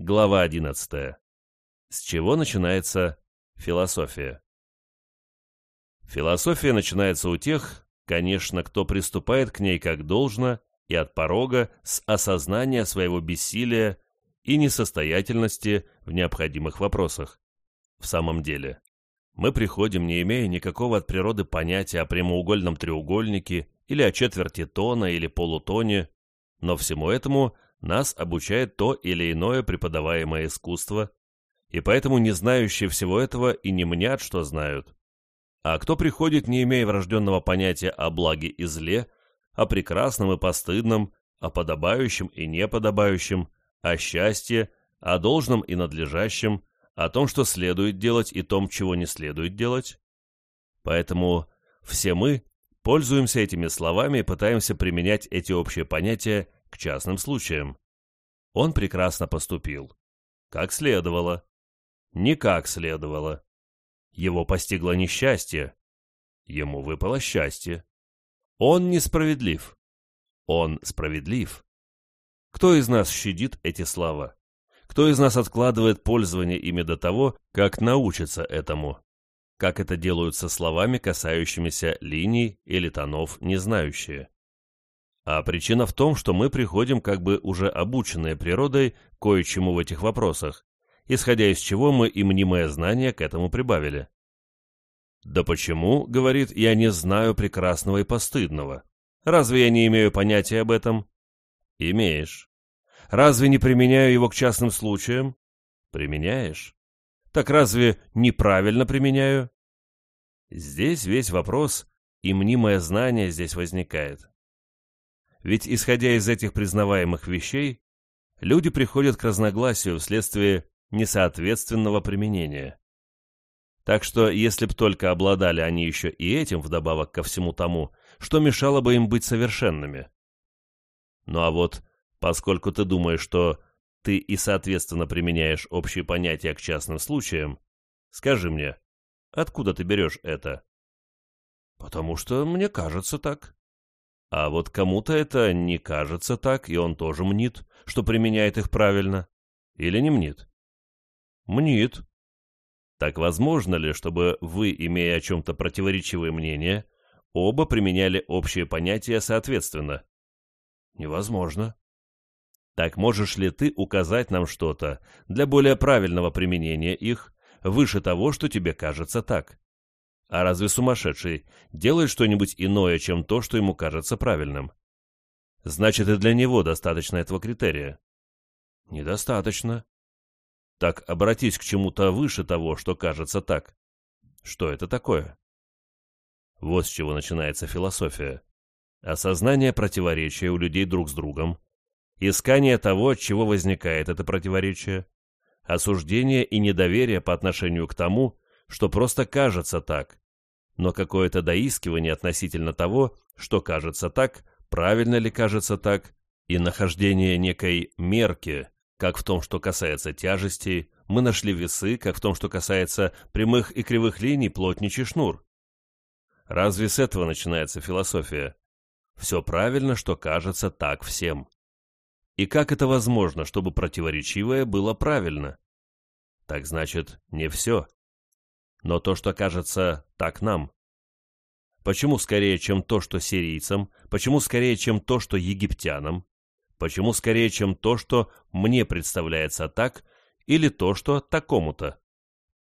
Глава 11. С чего начинается философия? Философия начинается у тех, конечно, кто приступает к ней как должно и от порога с осознания своего бессилия и несостоятельности в необходимых вопросах. В самом деле, мы приходим, не имея никакого от природы понятия о прямоугольном треугольнике или о четверти тона или полутоне, но всему этому – нас обучает то или иное преподаваемое искусство, и поэтому не знающие всего этого и не мнят, что знают. А кто приходит, не имея врожденного понятия о благе и зле, о прекрасном и постыдном, о подобающем и неподобающем, о счастье, о должном и надлежащем, о том, что следует делать и том, чего не следует делать? Поэтому все мы пользуемся этими словами и пытаемся применять эти общие понятия к частным случаям. Он прекрасно поступил. Как следовало. Не как следовало. Его постигло несчастье. Ему выпало счастье. Он несправедлив. Он справедлив. Кто из нас щадит эти слова? Кто из нас откладывает пользование ими до того, как научится этому? Как это делают со словами, касающимися линий или тонов, не знающие? А причина в том, что мы приходим как бы уже обученные природой кое-чему в этих вопросах, исходя из чего мы и мнимое знание к этому прибавили. «Да почему, — говорит, — я не знаю прекрасного и постыдного? Разве я не имею понятия об этом?» «Имеешь. Разве не применяю его к частным случаям?» «Применяешь. Так разве неправильно применяю?» Здесь весь вопрос, и мнимое знание здесь возникает. Ведь, исходя из этих признаваемых вещей, люди приходят к разногласию вследствие несоответственного применения. Так что, если б только обладали они еще и этим вдобавок ко всему тому, что мешало бы им быть совершенными. Ну а вот, поскольку ты думаешь, что ты и соответственно применяешь общие понятия к частным случаям, скажи мне, откуда ты берешь это? Потому что мне кажется так. А вот кому-то это не кажется так, и он тоже мнит, что применяет их правильно. Или не мнит? Мнит. Так возможно ли, чтобы вы, имея о чем-то противоречивое мнение, оба применяли общие понятия соответственно? Невозможно. Так можешь ли ты указать нам что-то для более правильного применения их, выше того, что тебе кажется так? А разве сумасшедший делает что-нибудь иное, чем то, что ему кажется правильным? Значит, и для него достаточно этого критерия. Недостаточно. Так обратись к чему-то выше того, что кажется так. Что это такое? Вот с чего начинается философия. Осознание противоречия у людей друг с другом, искание того, от чего возникает это противоречие, осуждение и недоверие по отношению к тому, что просто кажется так, но какое-то доискивание относительно того, что кажется так, правильно ли кажется так, и нахождение некой мерки, как в том, что касается тяжести, мы нашли весы, как в том, что касается прямых и кривых линий, плотничий шнур. Разве с этого начинается философия? Все правильно, что кажется так всем. И как это возможно, чтобы противоречивое было правильно? Так значит, не все но то, что кажется так нам. Почему скорее, чем то, что сирийцам? Почему скорее, чем то, что египтянам? Почему скорее, чем то, что мне представляется так, или то, что такому-то?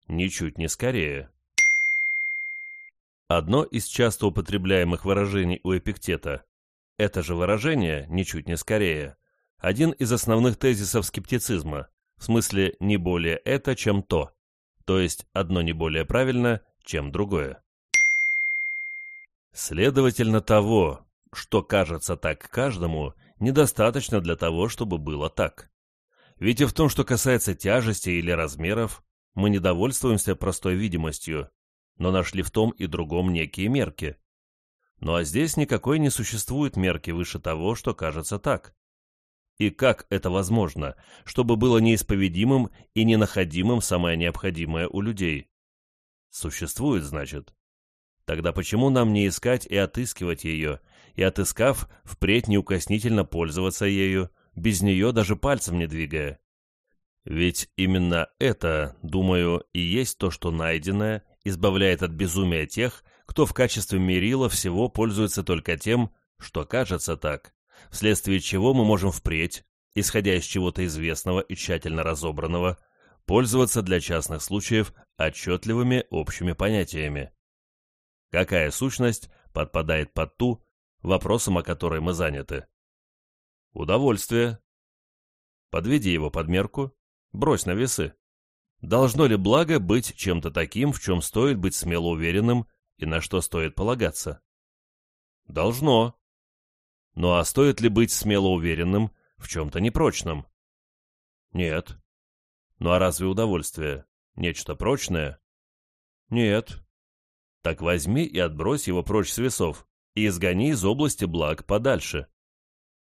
Ничуть не скорее. Одно из часто употребляемых выражений у Эпиктета – это же выражение, ничуть не скорее, один из основных тезисов скептицизма, в смысле «не более это, чем то» то есть одно не более правильно, чем другое. Следовательно, того, что кажется так каждому, недостаточно для того, чтобы было так. Ведь и в том, что касается тяжести или размеров, мы не довольствуемся простой видимостью, но нашли в том и другом некие мерки. Ну а здесь никакой не существует мерки выше того, что кажется так. И как это возможно, чтобы было неисповедимым и ненаходимым самое необходимое у людей? Существует, значит. Тогда почему нам не искать и отыскивать ее, и, отыскав, впредь неукоснительно пользоваться ею, без нее даже пальцем не двигая? Ведь именно это, думаю, и есть то, что найденное избавляет от безумия тех, кто в качестве мерила всего пользуется только тем, что кажется так, вследствие чего мы можем впредь, исходя из чего-то известного и тщательно разобранного, пользоваться для частных случаев отчетливыми общими понятиями. Какая сущность подпадает под ту, вопросом о которой мы заняты? Удовольствие. Подведи его под мерку, брось на весы. Должно ли благо быть чем-то таким, в чем стоит быть смело уверенным и на что стоит полагаться? Должно. Ну а стоит ли быть смело уверенным в чем-то непрочном? Нет. Ну а разве удовольствие нечто прочное? Нет. Так возьми и отбрось его прочь с весов и изгони из области благ подальше.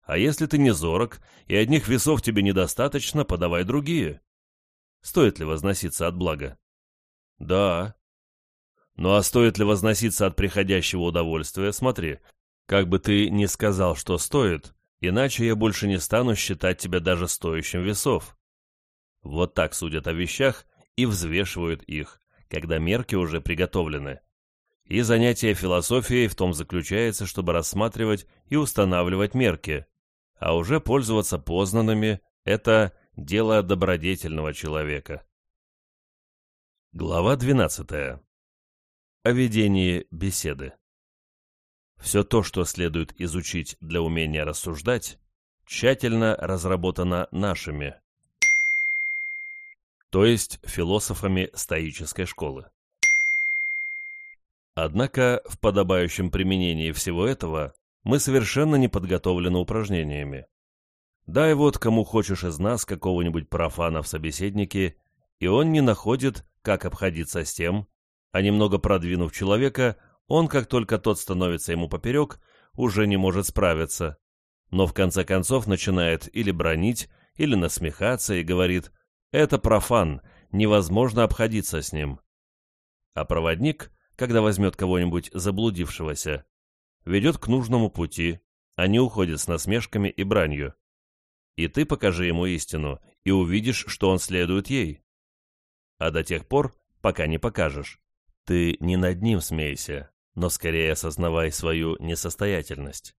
А если ты не зорок, и одних весов тебе недостаточно, подавай другие. Стоит ли возноситься от блага? Да. Ну а стоит ли возноситься от приходящего удовольствия? Смотри, как бы ты ни сказал, что стоит, иначе я больше не стану считать тебя даже стоящим весов. Вот так судят о вещах и взвешивают их, когда мерки уже приготовлены. И занятие философией в том заключается, чтобы рассматривать и устанавливать мерки, а уже пользоваться познанными – это дело добродетельного человека. Глава 12. О ведении беседы. Все то, что следует изучить для умения рассуждать, тщательно разработано нашими, то есть философами стоической школы. Однако в подобающем применении всего этого мы совершенно не подготовлены упражнениями. Дай вот кому хочешь из нас какого-нибудь профана в собеседнике, и он не находит, как обходиться с тем, а немного продвинув человека, он, как только тот становится ему поперек, уже не может справиться, но в конце концов начинает или бронить, или насмехаться и говорит это профан, невозможно обходиться с ним. А проводник, когда возьмет кого-нибудь заблудившегося, ведет к нужному пути, а не уходит с насмешками и бранью. И ты покажи ему истину, и увидишь, что он следует ей. А до тех пор, пока не покажешь, ты не над ним смейся, но скорее осознавай свою несостоятельность.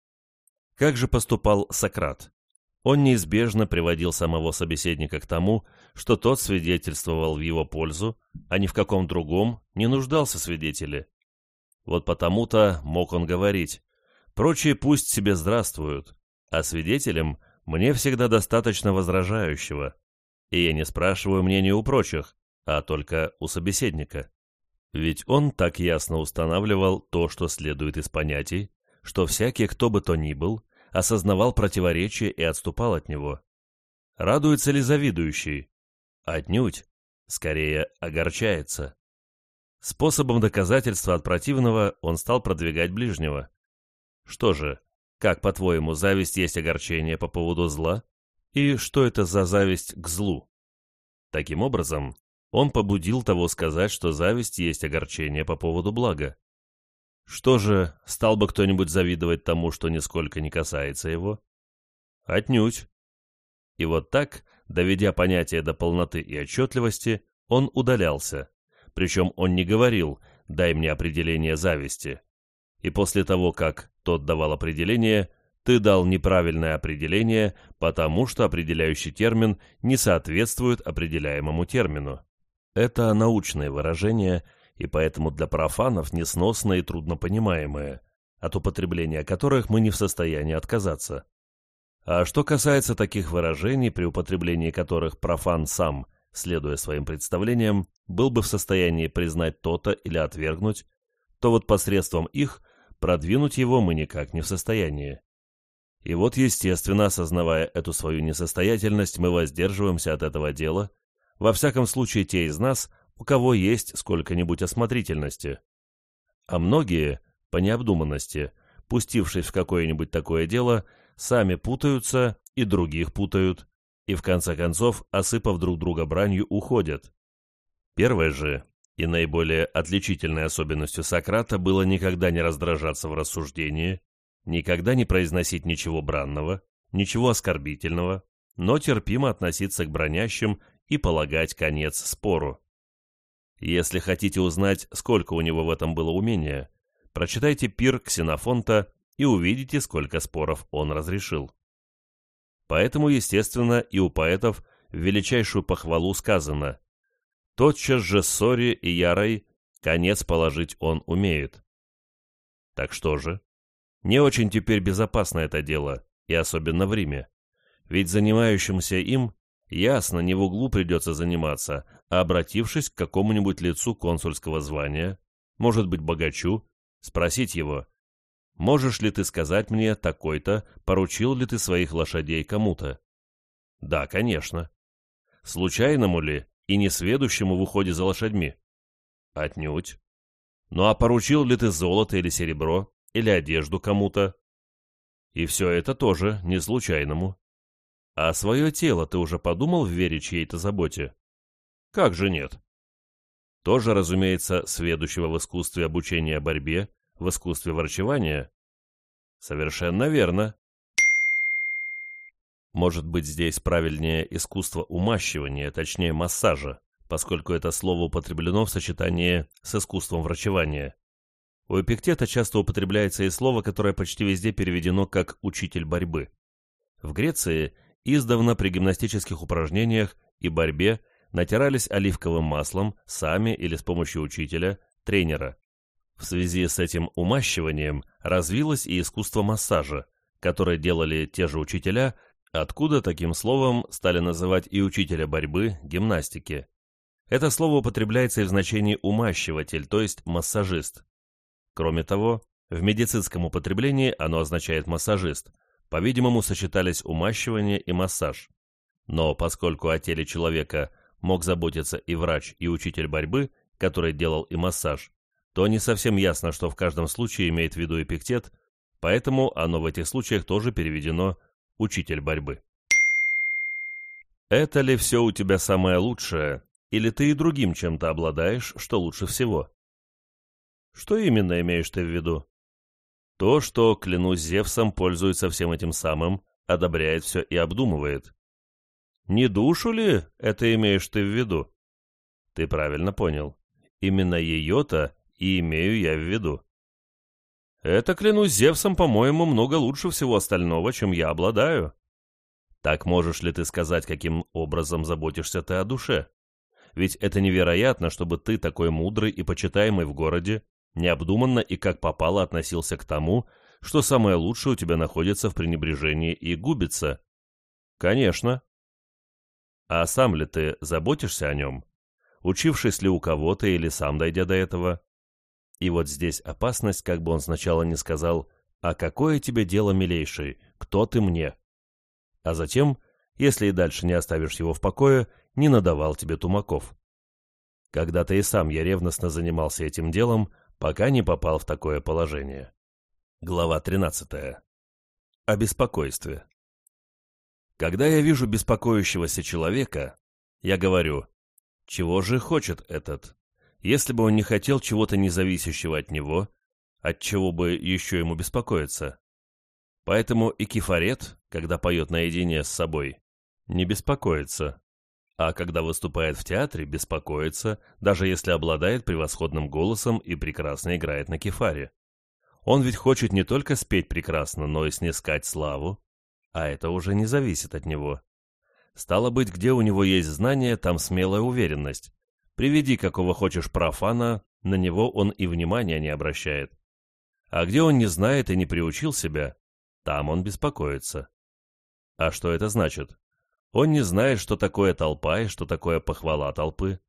Как же поступал Сократ? Он неизбежно приводил самого собеседника к тому, что тот свидетельствовал в его пользу, а ни в каком другом не нуждался свидетели. Вот потому-то мог он говорить, прочие пусть себе здравствуют, а свидетелям мне всегда достаточно возражающего, и я не спрашиваю мнения у прочих, а только у собеседника. Ведь он так ясно устанавливал то, что следует из понятий, что всякий, кто бы то ни был, осознавал противоречие и отступал от него. Радуется ли завидующий? Отнюдь. Скорее, огорчается. Способом доказательства от противного он стал продвигать ближнего. Что же, как, по-твоему, зависть есть огорчение по поводу зла? И что это за зависть к злу? Таким образом, он побудил того сказать, что зависть есть огорчение по поводу блага. Что же, стал бы кто-нибудь завидовать тому, что нисколько не касается его? Отнюдь. И вот так, доведя понятие до полноты и отчетливости, он удалялся. Причем он не говорил «дай мне определение зависти». И после того, как тот давал определение, ты дал неправильное определение, потому что определяющий термин не соответствует определяемому термину. Это научное выражение – и поэтому для профанов несносное и труднопонимаемое, от употребления которых мы не в состоянии отказаться. А что касается таких выражений, при употреблении которых профан сам, следуя своим представлениям, был бы в состоянии признать то-то или отвергнуть, то вот посредством их продвинуть его мы никак не в состоянии. И вот, естественно, осознавая эту свою несостоятельность, мы воздерживаемся от этого дела, во всяком случае те из нас, у кого есть сколько-нибудь осмотрительности. А многие, по необдуманности, пустившись в какое-нибудь такое дело, сами путаются и других путают, и в конце концов, осыпав друг друга бранью, уходят. Первое же и наиболее отличительной особенностью Сократа было никогда не раздражаться в рассуждении, никогда не произносить ничего бранного, ничего оскорбительного, но терпимо относиться к бронящим и полагать конец спору. Если хотите узнать, сколько у него в этом было умения, прочитайте пир Ксенофонта и увидите, сколько споров он разрешил. Поэтому, естественно, и у поэтов величайшую похвалу сказано «Тотчас же Сори и Ярой конец положить он умеет». Так что же? Не очень теперь безопасно это дело, и особенно в Риме. Ведь занимающимся им ясно не в углу придется заниматься, а обратившись к какому-нибудь лицу консульского звания, может быть богачу, спросить его, «Можешь ли ты сказать мне, такой-то, поручил ли ты своих лошадей кому-то?» «Да, конечно». «Случайному ли и несведущему в уходе за лошадьми?» «Отнюдь». «Ну а поручил ли ты золото или серебро, или одежду кому-то?» «И все это тоже не случайному». «А свое тело ты уже подумал в вере чьей-то заботе?» «Как же нет?» Тоже, разумеется, сведущего в искусстве обучения борьбе, в искусстве врачевания? Совершенно верно. Может быть, здесь правильнее искусство умащивания, точнее массажа, поскольку это слово употреблено в сочетании с искусством врачевания. У Эпиктета часто употребляется и слово, которое почти везде переведено как «учитель борьбы». В Греции издавна при гимнастических упражнениях и борьбе натирались оливковым маслом сами или с помощью учителя, тренера. В связи с этим умащиванием развилось и искусство массажа, которое делали те же учителя, откуда таким словом стали называть и учителя борьбы, гимнастики. Это слово употребляется и в значении умащиватель, то есть массажист. Кроме того, в медицинском употреблении оно означает массажист. По-видимому, сочетались умащивание и массаж. Но поскольку о теле человека мог заботиться и врач, и учитель борьбы, который делал и массаж, то не совсем ясно, что в каждом случае имеет в виду эпиктет, поэтому оно в этих случаях тоже переведено «учитель борьбы». Это ли все у тебя самое лучшее, или ты и другим чем-то обладаешь, что лучше всего? Что именно имеешь ты в виду? То, что, клянусь Зевсом, пользуется всем этим самым, одобряет все и обдумывает. Не душу ли это имеешь ты в виду? Ты правильно понял. Именно ее-то и имею я в виду. Это, клянусь Зевсом, по-моему, много лучше всего остального, чем я обладаю. Так можешь ли ты сказать, каким образом заботишься ты о душе? Ведь это невероятно, чтобы ты, такой мудрый и почитаемый в городе, необдуманно и как попало относился к тому, что самое лучшее у тебя находится в пренебрежении и губится. Конечно. А сам ли ты заботишься о нем? Учившись ли у кого-то или сам дойдя до этого? И вот здесь опасность, как бы он сначала не сказал «А какое тебе дело, милейший? Кто ты мне?» А затем, если и дальше не оставишь его в покое, не надавал тебе тумаков. Когда-то и сам я ревностно занимался этим делом, пока не попал в такое положение. Глава 13. О беспокойстве. Когда я вижу беспокоящегося человека, я говорю, чего же хочет этот? Если бы он не хотел чего-то независящего от него, от чего бы еще ему беспокоиться? Поэтому и кефарет, когда поет наедине с собой, не беспокоится. А когда выступает в театре, беспокоится, даже если обладает превосходным голосом и прекрасно играет на кефаре. Он ведь хочет не только спеть прекрасно, но и снискать славу, а это уже не зависит от него. Стало быть, где у него есть знание, там смелая уверенность, Приведи какого хочешь профана, на него он и внимания не обращает. А где он не знает и не приучил себя, там он беспокоится. А что это значит? Он не знает, что такое толпа и что такое похвала толпы.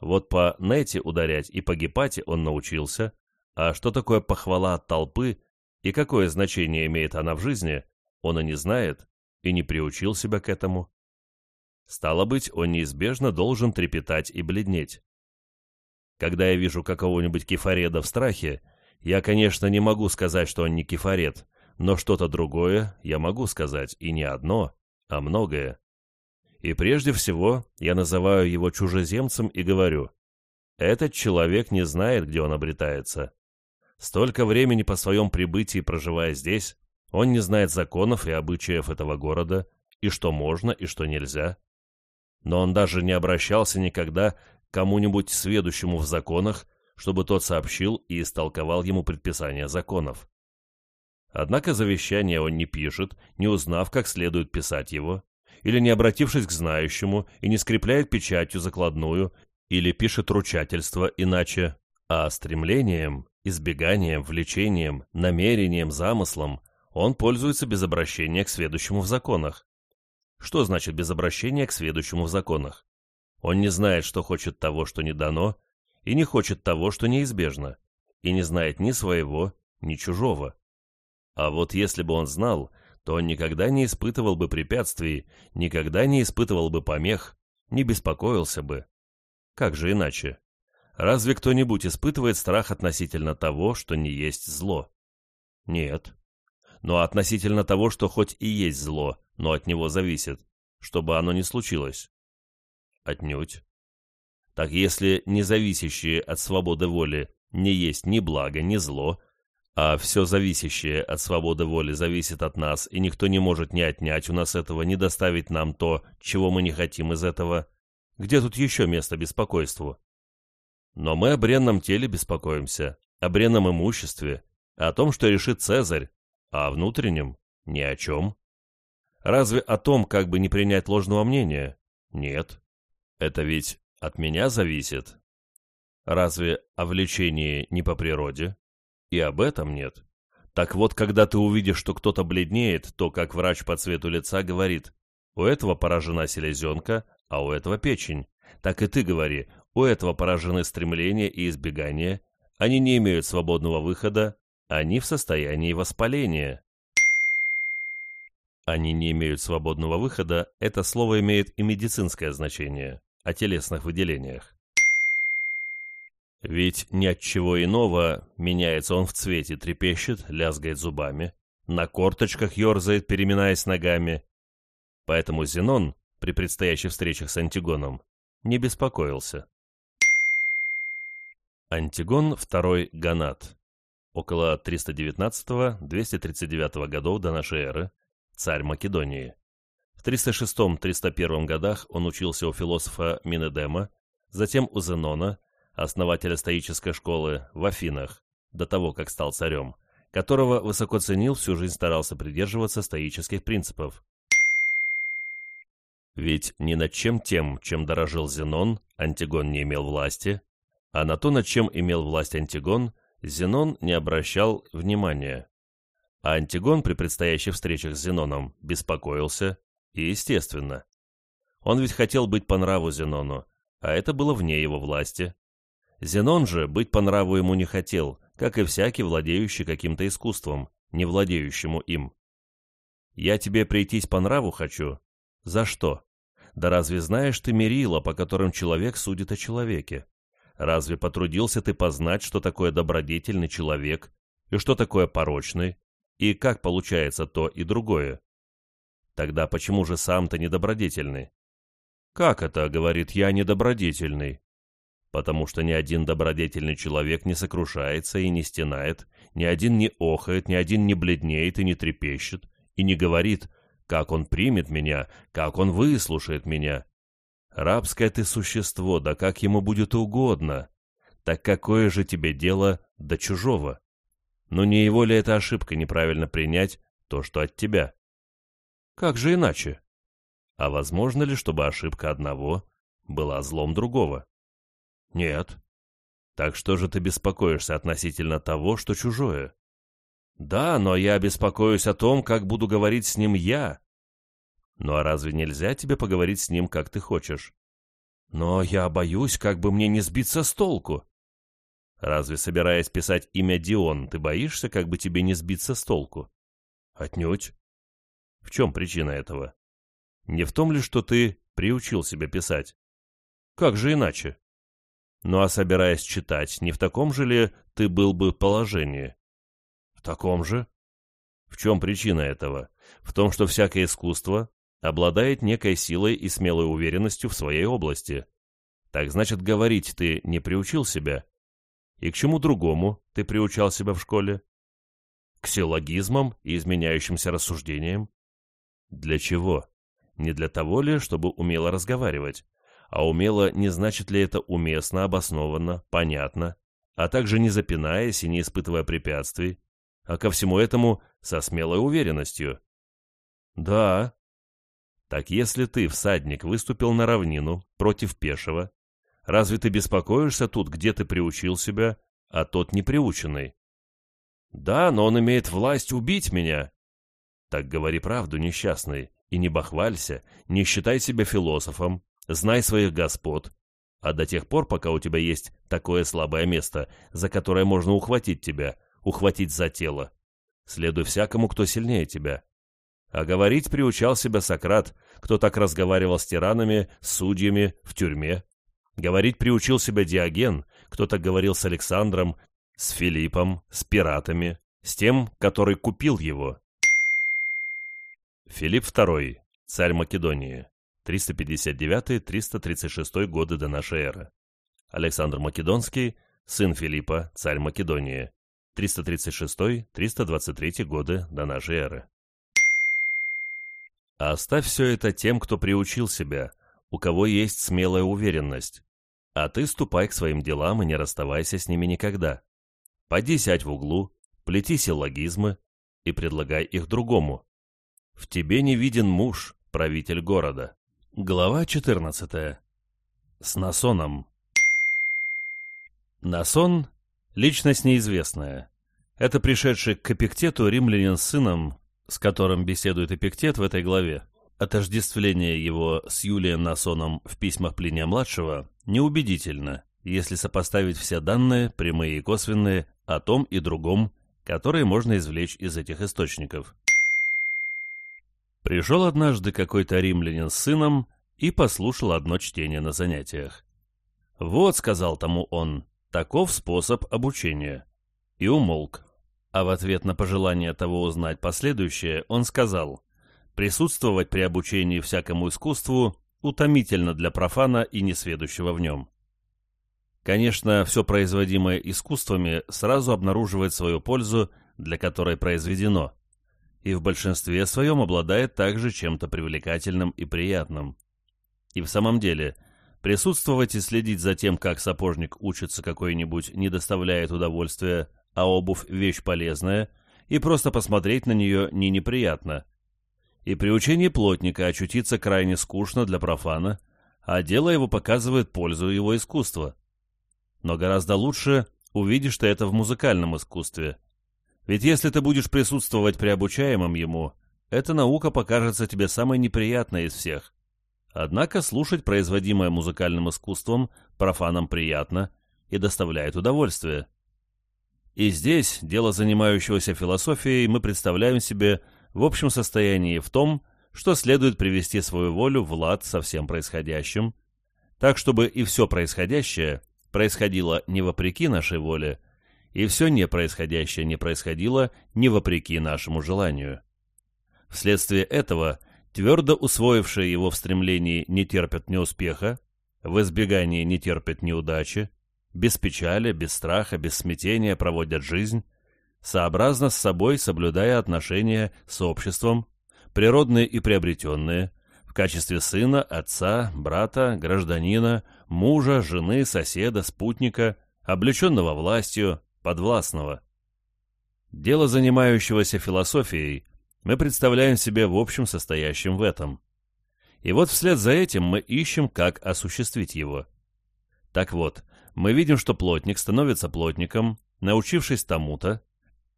Вот по нете ударять и по гепате он научился, а что такое похвала от толпы и какое значение имеет она в жизни, он и не знает, и не приучил себя к этому. Стало быть, он неизбежно должен трепетать и бледнеть. Когда я вижу какого-нибудь кефареда в страхе, я, конечно, не могу сказать, что он не кефарет, но что-то другое я могу сказать, и не одно, а многое. И прежде всего я называю его чужеземцем и говорю, этот человек не знает, где он обретается. Столько времени по своем прибытии проживая здесь, он не знает законов и обычаев этого города, и что можно, и что нельзя. но он даже не обращался никогда к кому-нибудь сведущему в законах, чтобы тот сообщил и истолковал ему предписания законов. Однако завещание он не пишет, не узнав, как следует писать его, или не обратившись к знающему и не скрепляет печатью закладную, или пишет ручательство иначе, а стремлением, избеганием, влечением, намерением, замыслом он пользуется без обращения к сведущему в законах. Что значит без обращения к сведущему в законах? Он не знает, что хочет того, что не дано, и не хочет того, что неизбежно, и не знает ни своего, ни чужого. А вот если бы он знал, то он никогда не испытывал бы препятствий, никогда не испытывал бы помех, не беспокоился бы. Как же иначе? Разве кто-нибудь испытывает страх относительно того, что не есть зло? Нет. Но относительно того, что хоть и есть зло, но от него зависит, чтобы оно не случилось? Отнюдь. Так если независящие от свободы воли не есть ни благо, ни зло, а все зависящее от свободы воли зависит от нас, и никто не может ни отнять у нас этого, ни доставить нам то, чего мы не хотим из этого, где тут еще место беспокойству? Но мы о бренном теле беспокоимся, о бренном имуществе, о том, что решит Цезарь, а о внутреннем — ни о чем. Разве о том, как бы не принять ложного мнения? Нет. Это ведь от меня зависит. Разве о влечении не по природе? И об этом нет. Так вот, когда ты увидишь, что кто-то бледнеет, то, как врач по цвету лица говорит, у этого поражена селезенка, а у этого печень. Так и ты говори, у этого поражены стремления и избегания, они не имеют свободного выхода, они в состоянии воспаления. Они не имеют свободного выхода, это слово имеет и медицинское значение, о телесных выделениях. Ведь ни от чего иного меняется он в цвете, трепещет, лязгает зубами, на корточках ерзает, переминаясь ногами. Поэтому Зенон при предстоящих встречах с Антигоном не беспокоился. Антигон II Ганат около 319-239 годов до нашей эры, царь Македонии. В 306-301 годах он учился у философа Минедема, затем у Зенона, основателя стоической школы в Афинах, до того, как стал царем, которого высоко ценил, всю жизнь старался придерживаться стоических принципов. Ведь ни над чем тем, чем дорожил Зенон, Антигон не имел власти, а на то, над чем имел власть Антигон, Зенон не обращал внимания. А Антигон при предстоящих встречах с Зеноном беспокоился, и естественно. Он ведь хотел быть по нраву Зенону, а это было вне его власти. Зенон же быть по нраву ему не хотел, как и всякий, владеющий каким-то искусством, не владеющему им. «Я тебе прийтись по нраву хочу? За что? Да разве знаешь ты мерила, по которым человек судит о человеке? Разве потрудился ты познать, что такое добродетельный человек, и что такое порочный, и как получается то и другое? Тогда почему же сам ты недобродетельный? «Как это?» — говорит, — «я недобродетельный» потому что ни один добродетельный человек не сокрушается и не стенает, ни один не охает, ни один не бледнеет и не трепещет, и не говорит, как он примет меня, как он выслушает меня. Рабское ты существо, да как ему будет угодно. Так какое же тебе дело до чужого? Но не его ли это ошибка неправильно принять то, что от тебя? Как же иначе? А возможно ли, чтобы ошибка одного была злом другого? Нет. Так что же ты беспокоишься относительно того, что чужое? Да, но я беспокоюсь о том, как буду говорить с ним я. Ну а разве нельзя тебе поговорить с ним, как ты хочешь? Но я боюсь, как бы мне не сбиться с толку. Разве, собираясь писать имя Дион, ты боишься, как бы тебе не сбиться с толку? Отнюдь. В чем причина этого? Не в том ли, что ты приучил себя писать? Как же иначе? Ну а собираясь читать, не в таком же ли ты был бы положении? В таком же. В чем причина этого? В том, что всякое искусство обладает некой силой и смелой уверенностью в своей области. Так значит, говорить ты не приучил себя? И к чему другому ты приучал себя в школе? К силлогизмам и изменяющимся рассуждениям? Для чего? Не для того ли, чтобы умело разговаривать? А умело не значит ли это уместно, обоснованно, понятно, а также не запинаясь и не испытывая препятствий, а ко всему этому со смелой уверенностью? Да. Так если ты, всадник, выступил на равнину против пешего, разве ты беспокоишься тут, где ты приучил себя, а тот неприученный? Да, но он имеет власть убить меня. Так говори правду, несчастный, и не бахвалься, не считай себя философом, знай своих господ, а до тех пор, пока у тебя есть такое слабое место, за которое можно ухватить тебя, ухватить за тело, следуй всякому, кто сильнее тебя. А говорить приучал себя Сократ, кто так разговаривал с тиранами, с судьями, в тюрьме. Говорить приучил себя Диоген, кто так говорил с Александром, с Филиппом, с пиратами, с тем, который купил его. Филипп II, царь Македонии, 359-336 годы до нашей эры. Александр Македонский, сын Филиппа, царь Македонии, 336-323 годы до нашей эры. Оставь все это тем, кто приучил себя, у кого есть смелая уверенность. А ты ступай к своим делам и не расставайся с ними никогда. Поди сядь в углу, плети силлогизмы и предлагай их другому. В тебе не виден муж, правитель города. Глава 14. С Насоном. Насон – личность неизвестная. Это пришедший к Эпиктету римлянин с сыном, с которым беседует Эпиктет в этой главе. Отождествление его с Юлием Насоном в письмах Плиния-младшего неубедительно, если сопоставить все данные, прямые и косвенные, о том и другом, которые можно извлечь из этих источников. Пришел однажды какой-то римлянин с сыном и послушал одно чтение на занятиях. «Вот», — сказал тому он, — «таков способ обучения». И умолк. А в ответ на пожелание того узнать последующее, он сказал, «Присутствовать при обучении всякому искусству утомительно для профана и несведущего в нем». Конечно, все производимое искусствами сразу обнаруживает свою пользу, для которой произведено — и в большинстве своем обладает также чем-то привлекательным и приятным. И в самом деле, присутствовать и следить за тем, как сапожник учится какой-нибудь, не доставляет удовольствия, а обувь – вещь полезная, и просто посмотреть на нее не неприятно. И при учении плотника очутиться крайне скучно для профана, а дело его показывает пользу его искусства. Но гораздо лучше увидишь ты это в музыкальном искусстве – ведь если ты будешь присутствовать при обучаемом ему, эта наука покажется тебе самой неприятной из всех. Однако слушать производимое музыкальным искусством профанам приятно и доставляет удовольствие. И здесь дело занимающегося философией мы представляем себе в общем состоянии в том, что следует привести свою волю в лад со всем происходящим, так чтобы и все происходящее происходило не вопреки нашей воле, и все непроисходящее не происходило не вопреки нашему желанию. Вследствие этого, твердо усвоившие его в стремлении не терпят неуспеха, в избегании не терпят неудачи, без печали, без страха, без смятения проводят жизнь, сообразно с собой соблюдая отношения с обществом, природные и приобретенные, в качестве сына, отца, брата, гражданина, мужа, жены, соседа, спутника, облеченного властью, подвластного. Дело занимающегося философией мы представляем себе в общем состоящим в этом. И вот вслед за этим мы ищем, как осуществить его. Так вот, мы видим, что плотник становится плотником, научившись тому-то,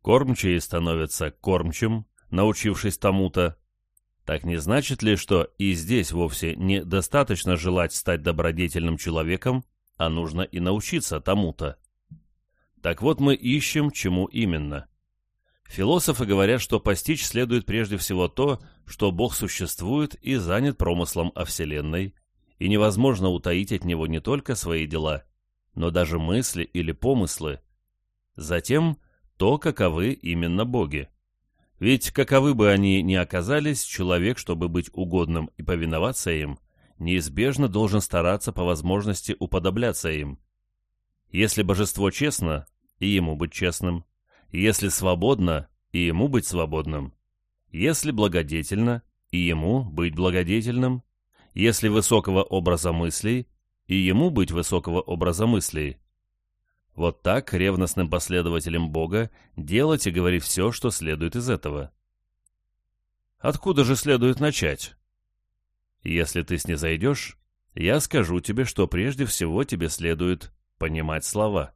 кормчий становится кормчим, научившись тому-то. Так не значит ли, что и здесь вовсе не достаточно желать стать добродетельным человеком, а нужно и научиться тому-то? Так вот мы ищем, чему именно. Философы говорят, что постичь следует прежде всего то, что Бог существует и занят промыслом о Вселенной, и невозможно утаить от Него не только свои дела, но даже мысли или помыслы. Затем то, каковы именно боги. Ведь каковы бы они ни оказались, человек, чтобы быть угодным и повиноваться им, неизбежно должен стараться по возможности уподобляться им. Если божество честно, и ему быть честным. Если свободно, и ему быть свободным. Если благодетельно, и ему быть благодетельным, если высокого образа мыслей, и ему быть высокого образа мыслей. Вот так ревностным последователям Бога делать и говорить все, что следует из этого. Откуда же следует начать? Если ты снизойдешь, я скажу тебе, что прежде всего тебе следует понимать слова.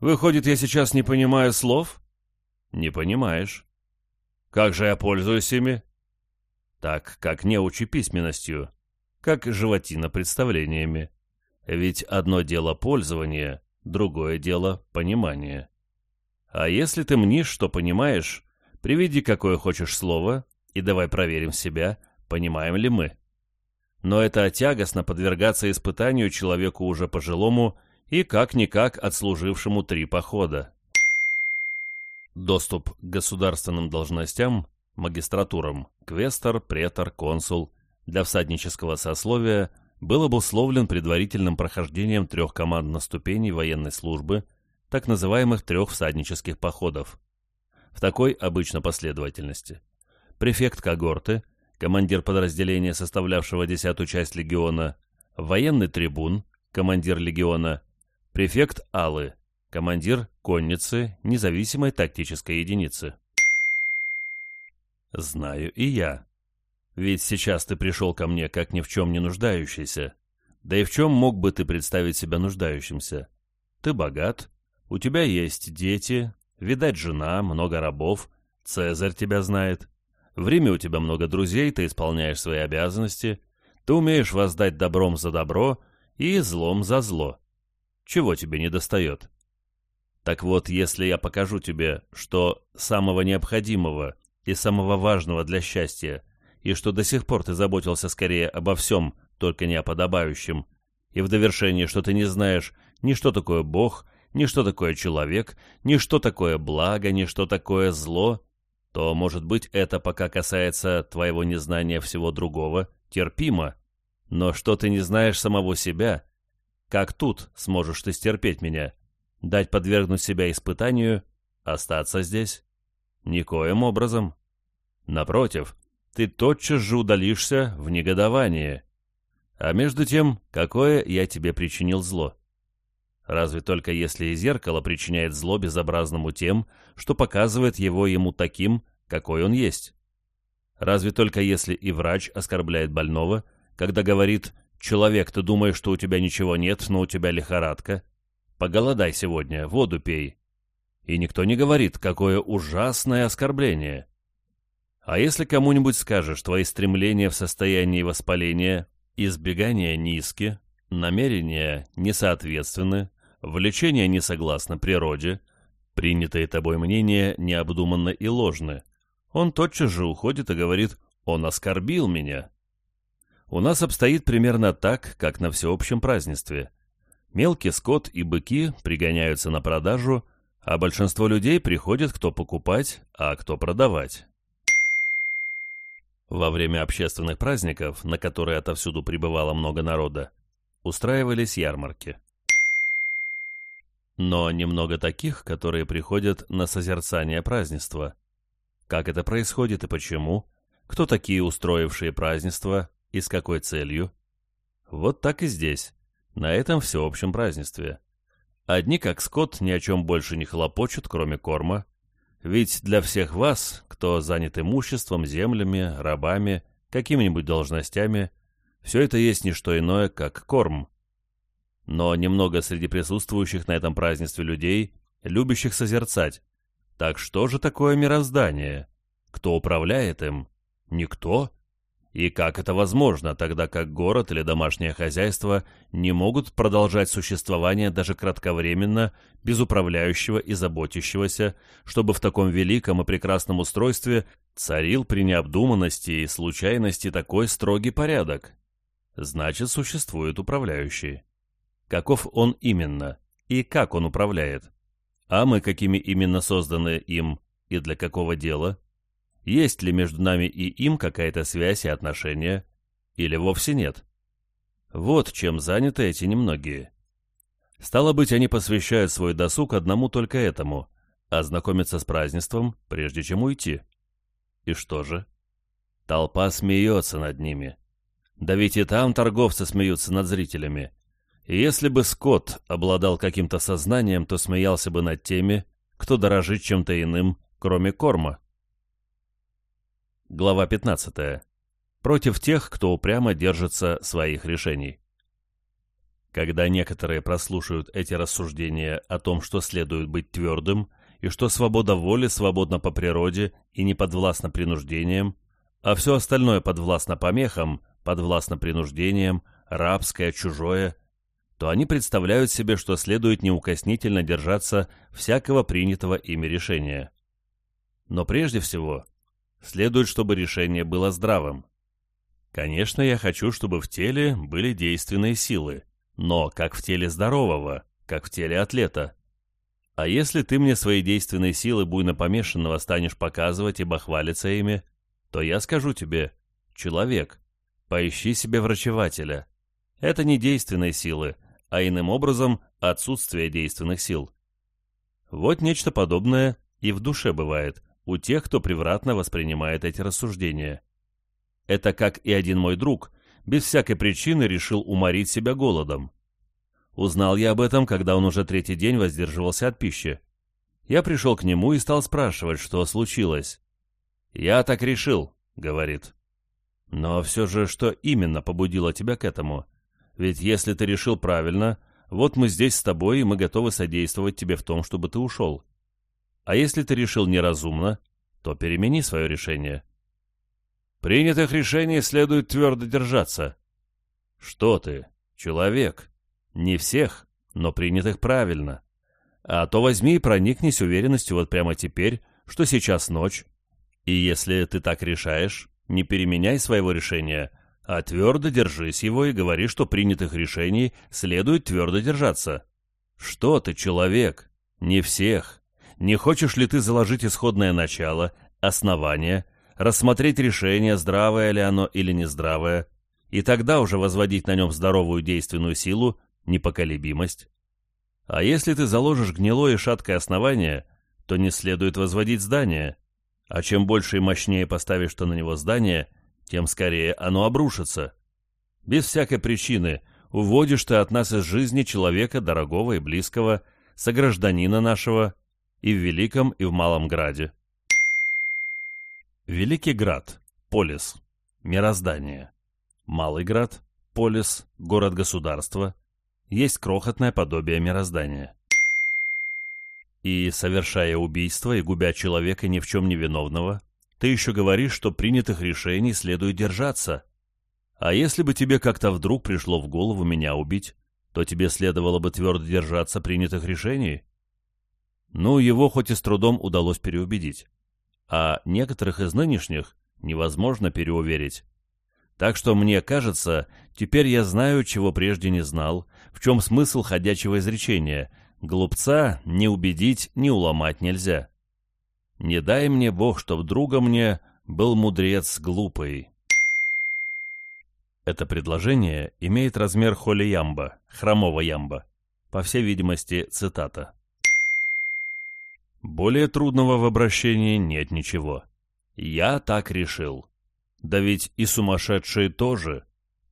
Выходит, я сейчас не понимаю слов? Не понимаешь. Как же я пользуюсь ими? Так, как неучи письменностью, как животина представлениями. Ведь одно дело пользование, другое дело понимание. А если ты мнишь, что понимаешь, приведи какое хочешь слово, и давай проверим себя, понимаем ли мы. Но это тягостно подвергаться испытанию человеку уже пожилому и как-никак отслужившему три похода. Доступ к государственным должностям, магистратурам, квестор, претор, консул, для всаднического сословия был обусловлен предварительным прохождением трех команд ступеней военной службы, так называемых трех всаднических походов. В такой обычно последовательности. Префект когорты – командир подразделения, составлявшего десятую часть легиона, военный трибун, командир легиона, префект Алы, командир конницы, независимой тактической единицы. Знаю и я. Ведь сейчас ты пришел ко мне как ни в чем не нуждающийся. Да и в чем мог бы ты представить себя нуждающимся? Ты богат, у тебя есть дети, видать, жена, много рабов, Цезарь тебя знает. В Риме у тебя много друзей, ты исполняешь свои обязанности, ты умеешь воздать добром за добро и злом за зло. Чего тебе не достает? Так вот, если я покажу тебе, что самого необходимого и самого важного для счастья, и что до сих пор ты заботился скорее обо всем, только не о подобающем, и в довершении, что ты не знаешь ни что такое Бог, ни что такое человек, ни что такое благо, ни что такое зло, то, может быть, это пока касается твоего незнания всего другого, терпимо. Но что ты не знаешь самого себя? Как тут сможешь ты стерпеть меня? Дать подвергнуть себя испытанию? Остаться здесь? Никоим образом. Напротив, ты тотчас же удалишься в негодование. А между тем, какое я тебе причинил зло? Разве только если и зеркало причиняет зло безобразному тем, что показывает его ему таким, какой он есть. Разве только если и врач оскорбляет больного, когда говорит «Человек, ты думаешь, что у тебя ничего нет, но у тебя лихорадка? Поголодай сегодня, воду пей». И никто не говорит, какое ужасное оскорбление. А если кому-нибудь скажешь, твои стремления в состоянии воспаления, избегания низки, намерения несоответственны, влечения не согласно природе, принятые тобой мнения необдуманно и ложны, он тотчас же уходит и говорит «Он оскорбил меня». У нас обстоит примерно так, как на всеобщем празднестве. Мелкий скот и быки пригоняются на продажу, а большинство людей приходит кто покупать, а кто продавать. Во время общественных праздников, на которые отовсюду прибывало много народа, устраивались ярмарки. Но немного таких, которые приходят на созерцание празднества. Как это происходит и почему? Кто такие устроившие празднество и с какой целью? Вот так и здесь, на этом всеобщем празднестве. Одни, как скот, ни о чем больше не хлопочут, кроме корма. Ведь для всех вас, кто занят имуществом, землями, рабами, какими-нибудь должностями, все это есть не что иное, как корм. Но немного среди присутствующих на этом празднестве людей, любящих созерцать, так что же такое мироздание? Кто управляет им? Никто. И как это возможно, тогда как город или домашнее хозяйство не могут продолжать существование даже кратковременно, без управляющего и заботящегося, чтобы в таком великом и прекрасном устройстве царил при необдуманности и случайности такой строгий порядок? Значит, существует управляющий. Каков он именно и как он управляет? А мы какими именно созданы им и для какого дела? Есть ли между нами и им какая-то связь и отношения? Или вовсе нет? Вот чем заняты эти немногие. Стало быть, они посвящают свой досуг одному только этому – ознакомиться с празднеством, прежде чем уйти. И что же? Толпа смеется над ними. Да ведь и там торговцы смеются над зрителями. И если бы Скотт обладал каким-то сознанием, то смеялся бы над теми, кто дорожит чем-то иным, кроме корма. Глава 15. Против тех, кто упрямо держится своих решений. Когда некоторые прослушают эти рассуждения о том, что следует быть твердым, и что свобода воли свободна по природе и не подвластна принуждениям, а все остальное подвластно помехам, подвластно принуждениям, рабское, чужое, то они представляют себе, что следует неукоснительно держаться всякого принятого ими решения. Но прежде всего, следует, чтобы решение было здравым. Конечно, я хочу, чтобы в теле были действенные силы, но как в теле здорового, как в теле атлета. А если ты мне свои действенные силы буйно помешанного станешь показывать и бахвалиться ими, то я скажу тебе, человек, поищи себе врачевателя. Это не действенные силы, а иным образом отсутствие действенных сил. Вот нечто подобное и в душе бывает у тех, кто превратно воспринимает эти рассуждения. Это как и один мой друг, без всякой причины решил уморить себя голодом. Узнал я об этом, когда он уже третий день воздерживался от пищи. Я пришел к нему и стал спрашивать, что случилось. «Я так решил», — говорит. «Но все же, что именно побудило тебя к этому? Ведь если ты решил правильно, вот мы здесь с тобой, и мы готовы содействовать тебе в том, чтобы ты ушел. А если ты решил неразумно, то перемени свое решение. Принятых решений следует твердо держаться. Что ты, человек? Не всех, но принятых правильно. А то возьми и проникнись уверенностью вот прямо теперь, что сейчас ночь. И если ты так решаешь, не переменяй своего решения, а твердо держись его и говори, что принятых решений следует твердо держаться. Что ты, человек? Не всех. Не хочешь ли ты заложить исходное начало, основание, рассмотреть решение, здравое ли оно или нездравое, и тогда уже возводить на нем здоровую действенную силу, непоколебимость? А если ты заложишь гнилое и шаткое основание, то не следует возводить здание, а чем больше и мощнее поставишь ты на него здание – тем скорее оно обрушится. Без всякой причины уводишь ты от нас из жизни человека дорогого и близкого, согражданина нашего, и в Великом, и в Малом Граде. Великий Град, полис, мироздание. Малый Град, полис, город-государство, есть крохотное подобие мироздания. И, совершая убийство и губя человека ни в чем не виновного, ты еще говоришь, что принятых решений следует держаться. А если бы тебе как-то вдруг пришло в голову меня убить, то тебе следовало бы твердо держаться принятых решений? Ну, его хоть и с трудом удалось переубедить. А некоторых из нынешних невозможно переуверить. Так что, мне кажется, теперь я знаю, чего прежде не знал, в чем смысл ходячего изречения «глупца ни убедить, ни уломать нельзя». Не дай мне Бог, чтоб друга мне был мудрец глупый. Это предложение имеет размер холи ямба, хромого ямба. По всей видимости, цитата. Более трудного в обращении нет ничего. Я так решил. Да ведь и сумасшедшие тоже.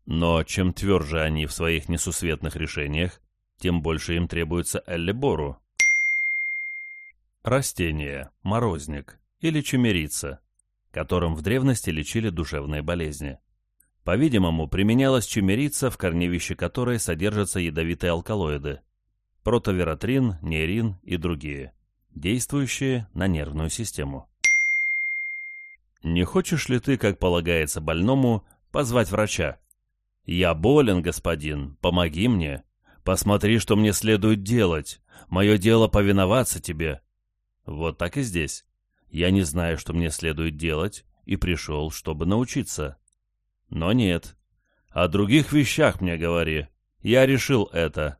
Но чем тверже они в своих несусветных решениях, тем больше им требуется Эллибору, Растение, морозник или чумерица, которым в древности лечили душевные болезни. По-видимому, применялась чумерица, в корневище которой содержатся ядовитые алкалоиды – протовератрин, нейрин и другие, действующие на нервную систему. Не хочешь ли ты, как полагается больному, позвать врача? «Я болен, господин, помоги мне. Посмотри, что мне следует делать. Мое дело повиноваться тебе. Вот так и здесь. Я не знаю, что мне следует делать, и пришел, чтобы научиться. Но нет. О других вещах мне говори. Я решил это.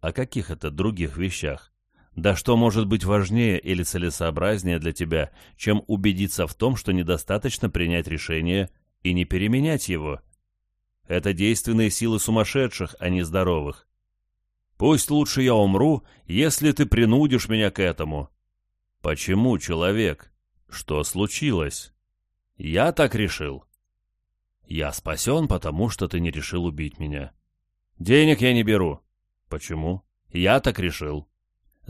О каких это других вещах? Да что может быть важнее или целесообразнее для тебя, чем убедиться в том, что недостаточно принять решение и не переменять его? Это действенные силы сумасшедших, а не здоровых. Пусть лучше я умру, если ты принудишь меня к этому. Почему человек? Что случилось? Я так решил. Я спасен, потому что ты не решил убить меня. Денег я не беру. Почему? Я так решил.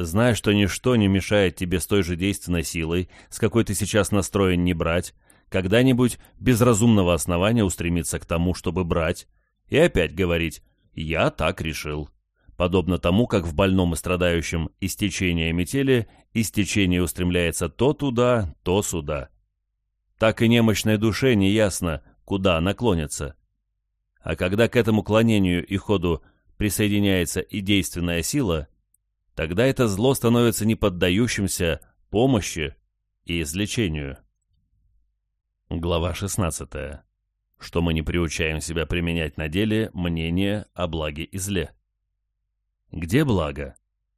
Знай, что ничто не мешает тебе с той же действенной силой, с какой ты сейчас настроен не брать, когда-нибудь без разумного основания устремиться к тому, чтобы брать, и опять говорить «я так решил». Подобно тому, как в больном и страдающем истечении метели истечение устремляется то туда, то сюда. Так и немощной душе не ясно, куда наклонится. А когда к этому клонению и ходу присоединяется и действенная сила, тогда это зло становится неподдающимся помощи и излечению. Глава 16. Что мы не приучаем себя применять на деле мнение о благе и зле. Где благо?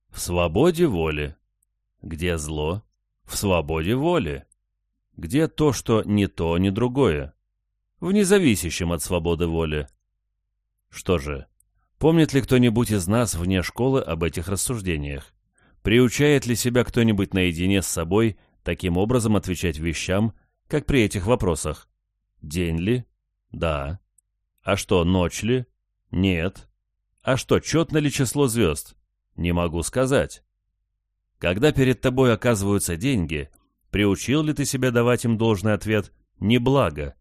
В свободе воли. Где зло? В свободе воли. Где то, что ни то, ни другое? В независящем от свободы воли. Что же, помнит ли кто-нибудь из нас вне школы об этих рассуждениях? Приучает ли себя кто-нибудь наедине с собой таким образом отвечать вещам, как при этих вопросах. День ли? Да. А что, ночь ли? Нет. А что, четно ли число звезд? Не могу сказать. Когда перед тобой оказываются деньги, приучил ли ты себя давать им должный ответ «не благо»?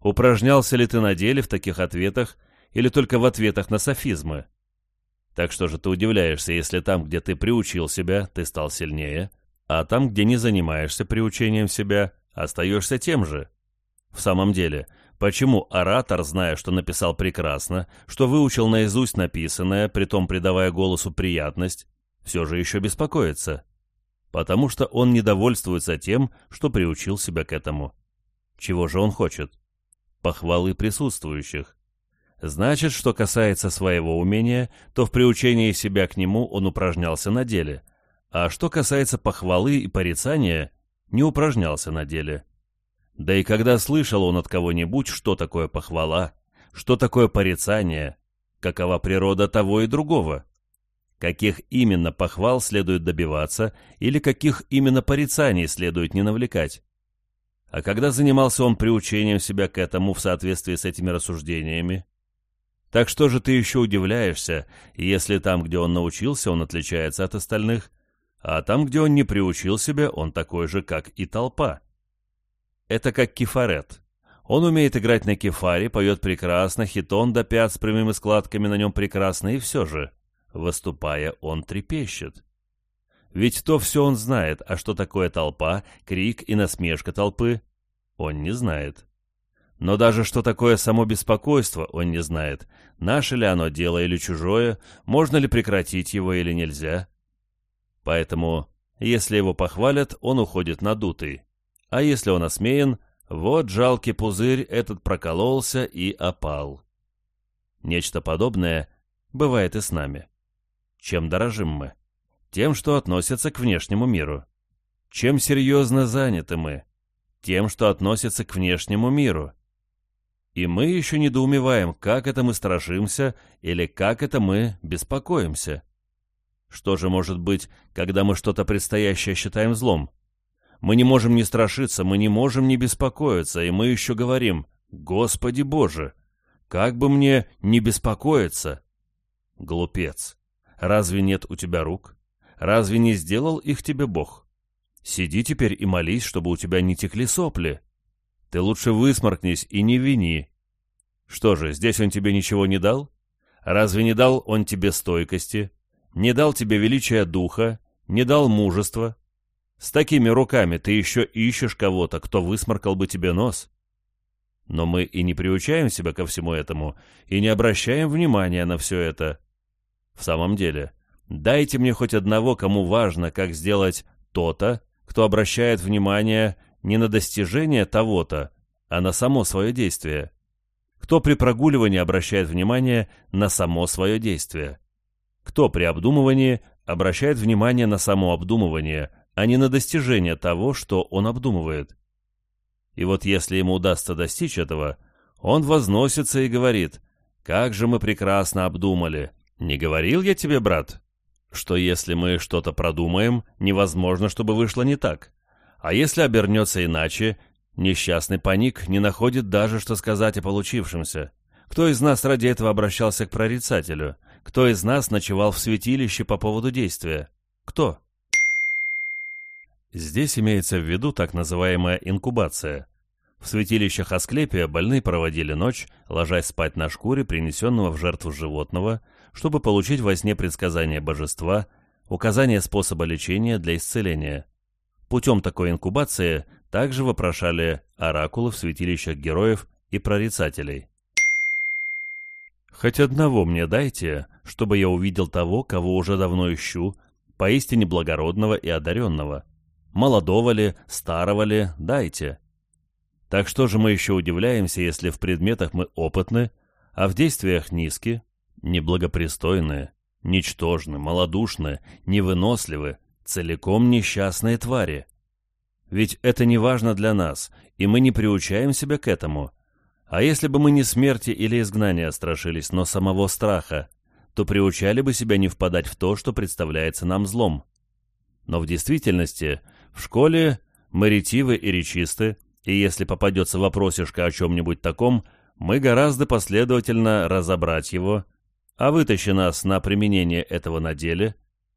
Упражнялся ли ты на деле в таких ответах или только в ответах на софизмы? Так что же ты удивляешься, если там, где ты приучил себя, ты стал сильнее, а там, где не занимаешься приучением себя, остаешься тем же. В самом деле, почему оратор, зная, что написал прекрасно, что выучил наизусть написанное, притом придавая голосу приятность, все же еще беспокоится? Потому что он недовольствуется тем, что приучил себя к этому. Чего же он хочет? Похвалы присутствующих. Значит, что касается своего умения, то в приучении себя к нему он упражнялся на деле, а что касается похвалы и порицания, не упражнялся на деле. Да и когда слышал он от кого-нибудь, что такое похвала, что такое порицание, какова природа того и другого, каких именно похвал следует добиваться или каких именно порицаний следует не навлекать. А когда занимался он приучением себя к этому в соответствии с этими рассуждениями? Так что же ты еще удивляешься, если там, где он научился, он отличается от остальных, а там, где он не приучил себя, он такой же, как и толпа. Это как кефарет. Он умеет играть на кефаре, поет прекрасно, хитон до пят с прямыми складками на нем прекрасно, и все же, выступая, он трепещет. Ведь то все он знает, а что такое толпа, крик и насмешка толпы, он не знает. Но даже что такое само беспокойство, он не знает, наше ли оно дело или чужое, можно ли прекратить его или нельзя. Поэтому, если его похвалят, он уходит надутый. А если он осмеян, вот жалкий пузырь этот прокололся и опал. Нечто подобное бывает и с нами. Чем дорожим мы? Тем, что относится к внешнему миру. Чем серьезно заняты мы? Тем, что относится к внешнему миру. И мы еще недоумеваем, как это мы страшимся или как это мы беспокоимся. Что же может быть, когда мы что-то предстоящее считаем злом? Мы не можем не страшиться, мы не можем не беспокоиться, и мы еще говорим «Господи Боже, как бы мне не беспокоиться?» Глупец, разве нет у тебя рук? Разве не сделал их тебе Бог? Сиди теперь и молись, чтобы у тебя не текли сопли. Ты лучше высморкнись и не вини. Что же, здесь он тебе ничего не дал? Разве не дал он тебе стойкости, не дал тебе величия духа, не дал мужества. С такими руками ты еще ищешь кого-то, кто высморкал бы тебе нос. Но мы и не приучаем себя ко всему этому, и не обращаем внимания на все это. В самом деле, дайте мне хоть одного, кому важно, как сделать то-то, кто обращает внимание не на достижение того-то, а на само свое действие. Кто при прогуливании обращает внимание на само свое действие. Кто при обдумывании обращает внимание на само обдумывание, а не на достижение того, что он обдумывает. И вот если ему удастся достичь этого, он возносится и говорит, «Как же мы прекрасно обдумали! Не говорил я тебе, брат, что если мы что-то продумаем, невозможно, чтобы вышло не так. А если обернется иначе, Несчастный паник не находит даже, что сказать о получившемся. Кто из нас ради этого обращался к прорицателю? Кто из нас ночевал в святилище по поводу действия? Кто? Здесь имеется в виду так называемая инкубация. В святилищах Асклепия больные проводили ночь, ложась спать на шкуре, принесенного в жертву животного, чтобы получить во сне предсказания божества, указание способа лечения для исцеления. Путем такой инкубации также вопрошали оракулы в святилищах героев и прорицателей. Хоть одного мне дайте, чтобы я увидел того, кого уже давно ищу, поистине благородного и одаренного. Молодого ли, старого ли, дайте. Так что же мы еще удивляемся, если в предметах мы опытны, а в действиях низки, неблагопристойны, ничтожны, малодушны, невыносливы, целиком несчастные твари? Ведь это не важно для нас, и мы не приучаем себя к этому. А если бы мы не смерти или изгнания страшились, но самого страха, то приучали бы себя не впадать в то, что представляется нам злом. Но в действительности в школе мы ретивы и речисты, и если попадется вопросишка о чем-нибудь таком, мы гораздо последовательно разобрать его, а вытащи нас на применение этого на деле,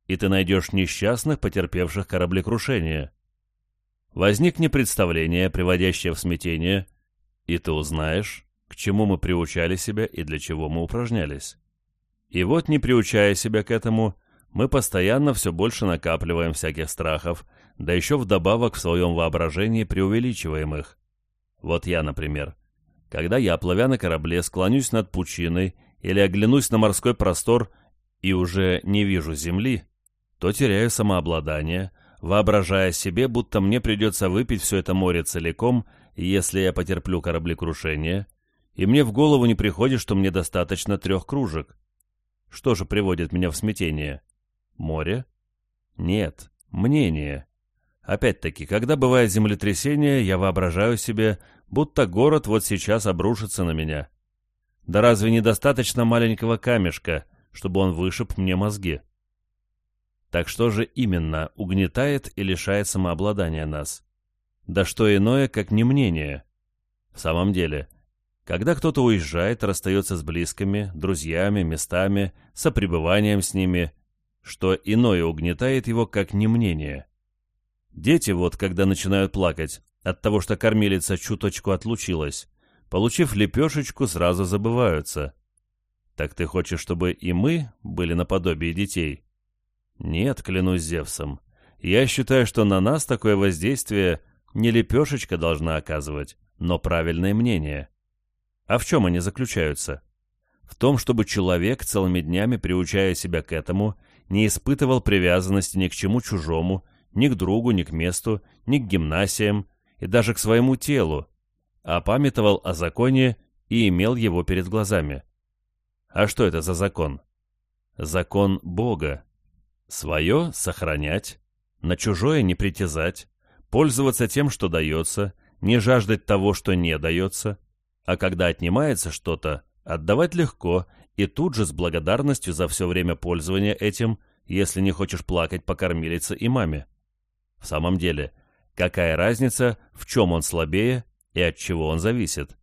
и ты найдешь несчастных, потерпевших кораблекрушение. Возникнет представление, приводящее в смятение, и ты узнаешь, к чему мы приучали себя и для чего мы упражнялись. И вот, не приучая себя к этому, мы постоянно все больше накапливаем всяких страхов, да еще вдобавок в своем воображении преувеличиваем их. Вот я, например. Когда я, плывя на корабле, склонюсь над пучиной или оглянусь на морской простор и уже не вижу земли, то теряю самообладание, воображая себе, будто мне придется выпить все это море целиком, если я потерплю кораблекрушение, и мне в голову не приходит, что мне достаточно трех кружек. Что же приводит меня в смятение? Море? Нет, мнение. Опять-таки, когда бывает землетрясение, я воображаю себе, будто город вот сейчас обрушится на меня. Да разве недостаточно маленького камешка, чтобы он вышиб мне мозги? Так что же именно угнетает и лишает самообладания нас? Да что иное, как не мнение. В самом деле, когда кто-то уезжает, расстается с близкими, друзьями, местами, сопребыванием с ними, что иное угнетает его, как не мнение. Дети вот, когда начинают плакать от того, что кормилица чуточку отлучилась, получив лепешечку, сразу забываются. Так ты хочешь, чтобы и мы были наподобие детей? Нет, клянусь Зевсом. Я считаю, что на нас такое воздействие не лепешечка должна оказывать, но правильное мнение. А в чем они заключаются? В том, чтобы человек, целыми днями приучая себя к этому, не испытывал привязанности ни к чему чужому, ни к другу, ни к месту, ни к гимнасиям и даже к своему телу, а памятовал о законе и имел его перед глазами. А что это за закон? Закон Бога, Свое сохранять, на чужое не притязать, пользоваться тем, что дается, не жаждать того, что не дается, а когда отнимается что-то, отдавать легко и тут же с благодарностью за все время пользования этим, если не хочешь плакать по кормилице и маме. В самом деле, какая разница, в чем он слабее и от чего он зависит?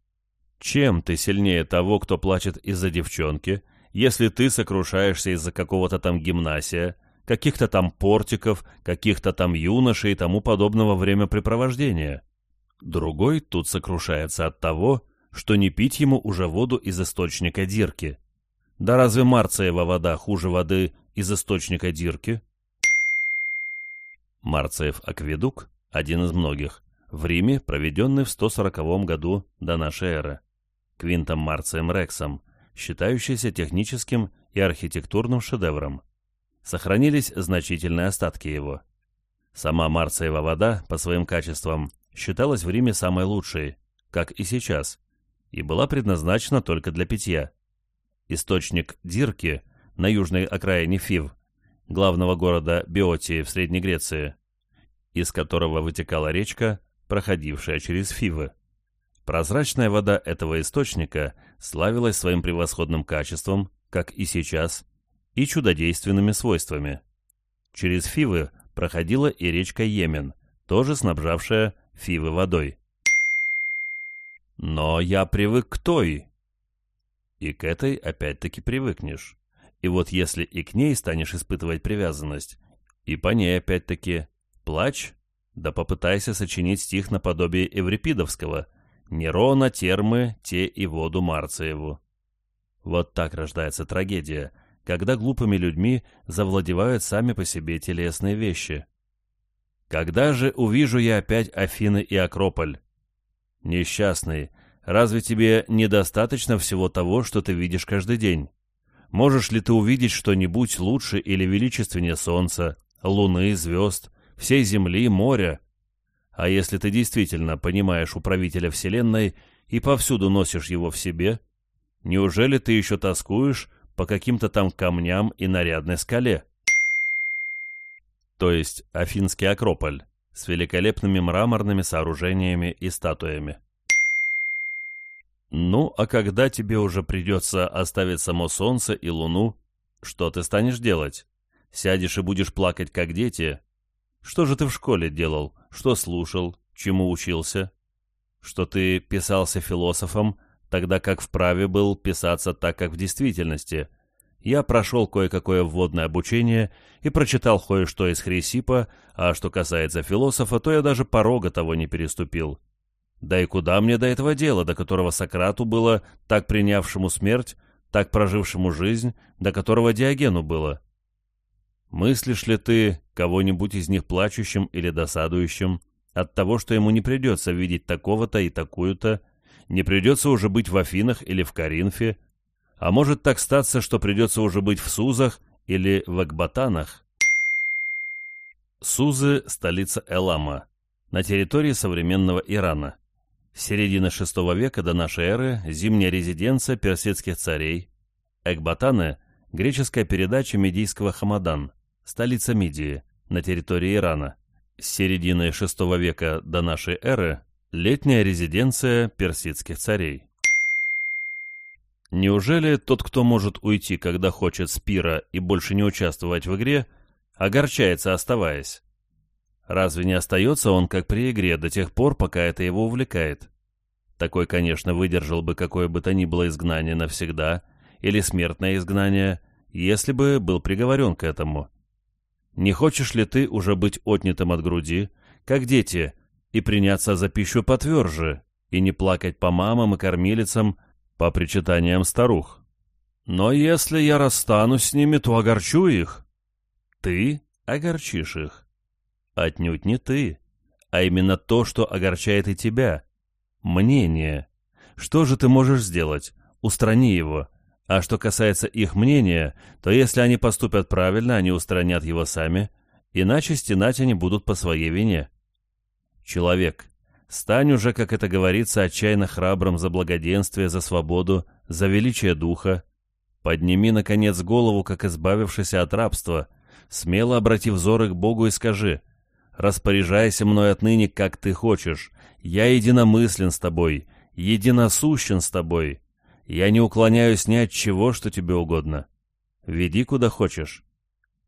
Чем ты сильнее того, кто плачет из-за девчонки, если ты сокрушаешься из-за какого-то там гимнасия, каких-то там портиков, каких-то там юношей и тому подобного времяпрепровождения. Другой тут сокрушается от того, что не пить ему уже воду из источника дирки. Да разве Марциева вода хуже воды из источника дирки? Марциев акведук, один из многих, в Риме, проведенный в 140 году до нашей эры, Квинтом Марцием Рексом, считающийся техническим и архитектурным шедевром сохранились значительные остатки его. Сама Марциева вода по своим качествам считалась в Риме самой лучшей, как и сейчас, и была предназначена только для питья. Источник Дирки на южной окраине Фив, главного города Биотии в Средней Греции, из которого вытекала речка, проходившая через Фивы. Прозрачная вода этого источника славилась своим превосходным качеством, как и сейчас, и чудодейственными свойствами. Через Фивы проходила и речка Йемен, тоже снабжавшая Фивы водой. Но я привык к той. И к этой опять-таки привыкнешь. И вот если и к ней станешь испытывать привязанность, и по ней опять-таки плачь, да попытайся сочинить стих наподобие Эврипидовского «Нерона, термы, те и воду Марциеву». Вот так рождается трагедия, когда глупыми людьми завладевают сами по себе телесные вещи. Когда же увижу я опять Афины и Акрополь? Несчастный, разве тебе недостаточно всего того, что ты видишь каждый день? Можешь ли ты увидеть что-нибудь лучше или величественнее солнца, луны, звезд, всей земли, моря? А если ты действительно понимаешь управителя Вселенной и повсюду носишь его в себе, неужели ты еще тоскуешь по каким-то там камням и нарядной скале? то есть Афинский Акрополь, с великолепными мраморными сооружениями и статуями. Ну, а когда тебе уже придется оставить само солнце и луну, что ты станешь делать? Сядешь и будешь плакать, как дети? Что же ты в школе делал? Что слушал? Чему учился? Что ты писался философом, тогда как вправе был писаться так, как в действительности, я прошел кое-какое вводное обучение и прочитал кое-что из Хрисипа, а что касается философа, то я даже порога того не переступил. Да и куда мне до этого дела, до которого Сократу было, так принявшему смерть, так прожившему жизнь, до которого Диогену было? Мыслишь ли ты кого-нибудь из них плачущим или досадующим от того, что ему не придется видеть такого-то и такую-то, не придется уже быть в Афинах или в Коринфе, а может так статься, что придется уже быть в Сузах или в Экбатанах. Сузы – столица Элама, на территории современного Ирана. С середины VI века до нашей эры зимняя резиденция персидских царей. Экбатаны – греческая передача медийского Хамадан, столица Мидии, на территории Ирана. С середины VI века до нашей эры – летняя резиденция персидских царей. Неужели тот, кто может уйти, когда хочет с пира и больше не участвовать в игре, огорчается, оставаясь? Разве не остается он, как при игре, до тех пор, пока это его увлекает? Такой, конечно, выдержал бы какое бы то ни было изгнание навсегда или смертное изгнание, если бы был приговорен к этому. Не хочешь ли ты уже быть отнятым от груди, как дети, и приняться за пищу потверже, и не плакать по мамам и кормилицам, по причитаниям старух. Но если я расстанусь с ними, то огорчу их. Ты огорчишь их. Отнюдь не ты, а именно то, что огорчает и тебя. Мнение. Что же ты можешь сделать? Устрани его. А что касается их мнения, то если они поступят правильно, они устранят его сами, иначе стенать они будут по своей вине. Человек, Стань уже, как это говорится, отчаянно храбрым за благоденствие, за свободу, за величие духа. Подними, наконец, голову, как избавившийся от рабства, смело обрати взоры к Богу и скажи, «Распоряжайся мной отныне, как ты хочешь. Я единомыслен с тобой, единосущен с тобой. Я не уклоняюсь ни от чего, что тебе угодно. Веди куда хочешь.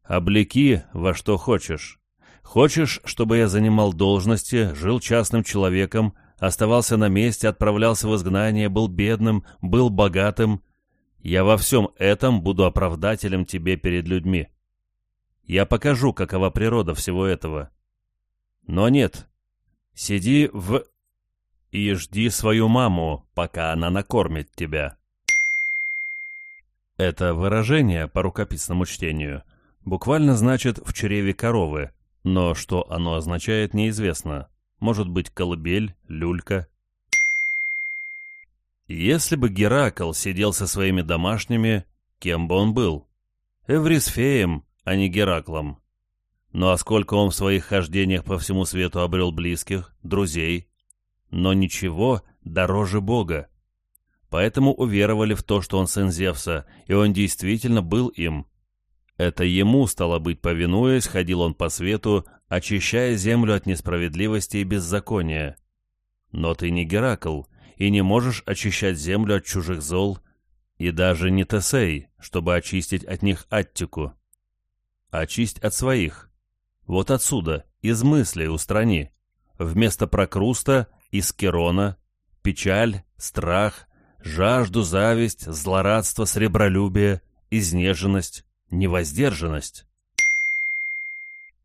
Облеки во что хочешь. Хочешь, чтобы я занимал должности, жил частным человеком, оставался на месте, отправлялся в изгнание, был бедным, был богатым? Я во всем этом буду оправдателем тебе перед людьми. Я покажу, какова природа всего этого. Но нет. Сиди в... и жди свою маму, пока она накормит тебя. Это выражение по рукописному чтению буквально значит «в чреве коровы», но что оно означает, неизвестно. Может быть, колыбель, люлька. Если бы Геракл сидел со своими домашними, кем бы он был? Эврисфеем, а не Гераклом. Ну а сколько он в своих хождениях по всему свету обрел близких, друзей. Но ничего дороже Бога. Поэтому уверовали в то, что он сын Зевса, и он действительно был им. Это ему, стало быть, повинуясь, ходил он по свету, очищая землю от несправедливости и беззакония. Но ты не Геракл, и не можешь очищать землю от чужих зол, и даже не Тесей, чтобы очистить от них Аттику. Очисть от своих. Вот отсюда, из мыслей устрани. Вместо Прокруста, из Керона, печаль, страх, жажду, зависть, злорадство, сребролюбие, изнеженность, невоздержанность.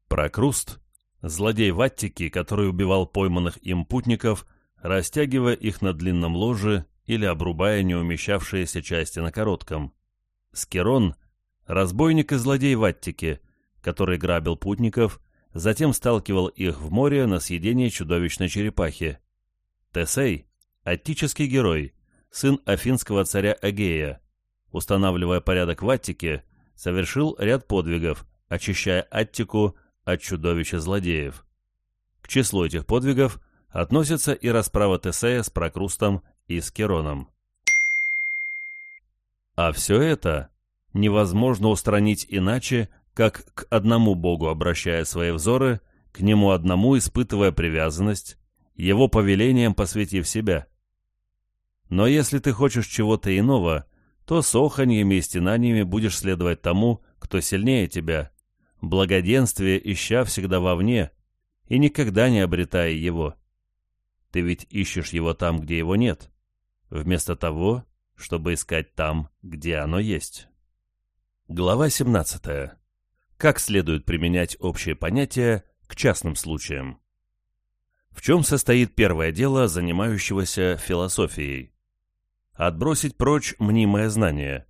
Прокруст, злодей в Аттике, который убивал пойманных им путников, растягивая их на длинном ложе или обрубая неумещавшиеся части на коротком. Скирон — разбойник и злодей в Аттике, который грабил путников, затем сталкивал их в море на съедение чудовищной черепахи. Тесей — аттический герой, сын афинского царя Эгея, устанавливая порядок в Аттике, совершил ряд подвигов, очищая Аттику от чудовища злодеев. К числу этих подвигов относится и расправа Тесея с Прокрустом и с Кероном. А все это невозможно устранить иначе, как к одному Богу обращая свои взоры, к Нему одному испытывая привязанность, Его повелением посвятив себя. Но если ты хочешь чего-то иного, то с оханьями и стенаниями будешь следовать тому, кто сильнее тебя, благоденствие ища всегда вовне и никогда не обретая его. Ты ведь ищешь его там, где его нет, вместо того, чтобы искать там, где оно есть. Глава 17. Как следует применять общие понятия к частным случаям? В чем состоит первое дело занимающегося философией? Отбросить прочь мнимое знание.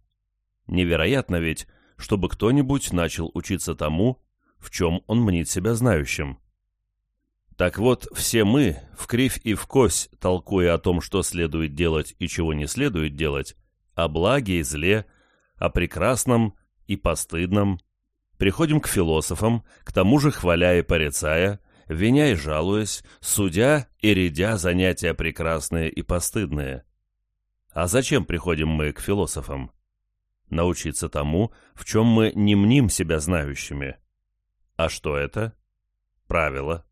Невероятно ведь, чтобы кто-нибудь начал учиться тому, в чем он мнит себя знающим. Так вот, все мы, в кривь и в кось, толкуя о том, что следует делать и чего не следует делать, о благе и зле, о прекрасном и постыдном, приходим к философам, к тому же хваля и порицая, виня и жалуясь, судя и рядя занятия прекрасные и постыдные. А зачем приходим мы к философам? научиться тому, в чем мы не мним себя знающими. А что это? Правило.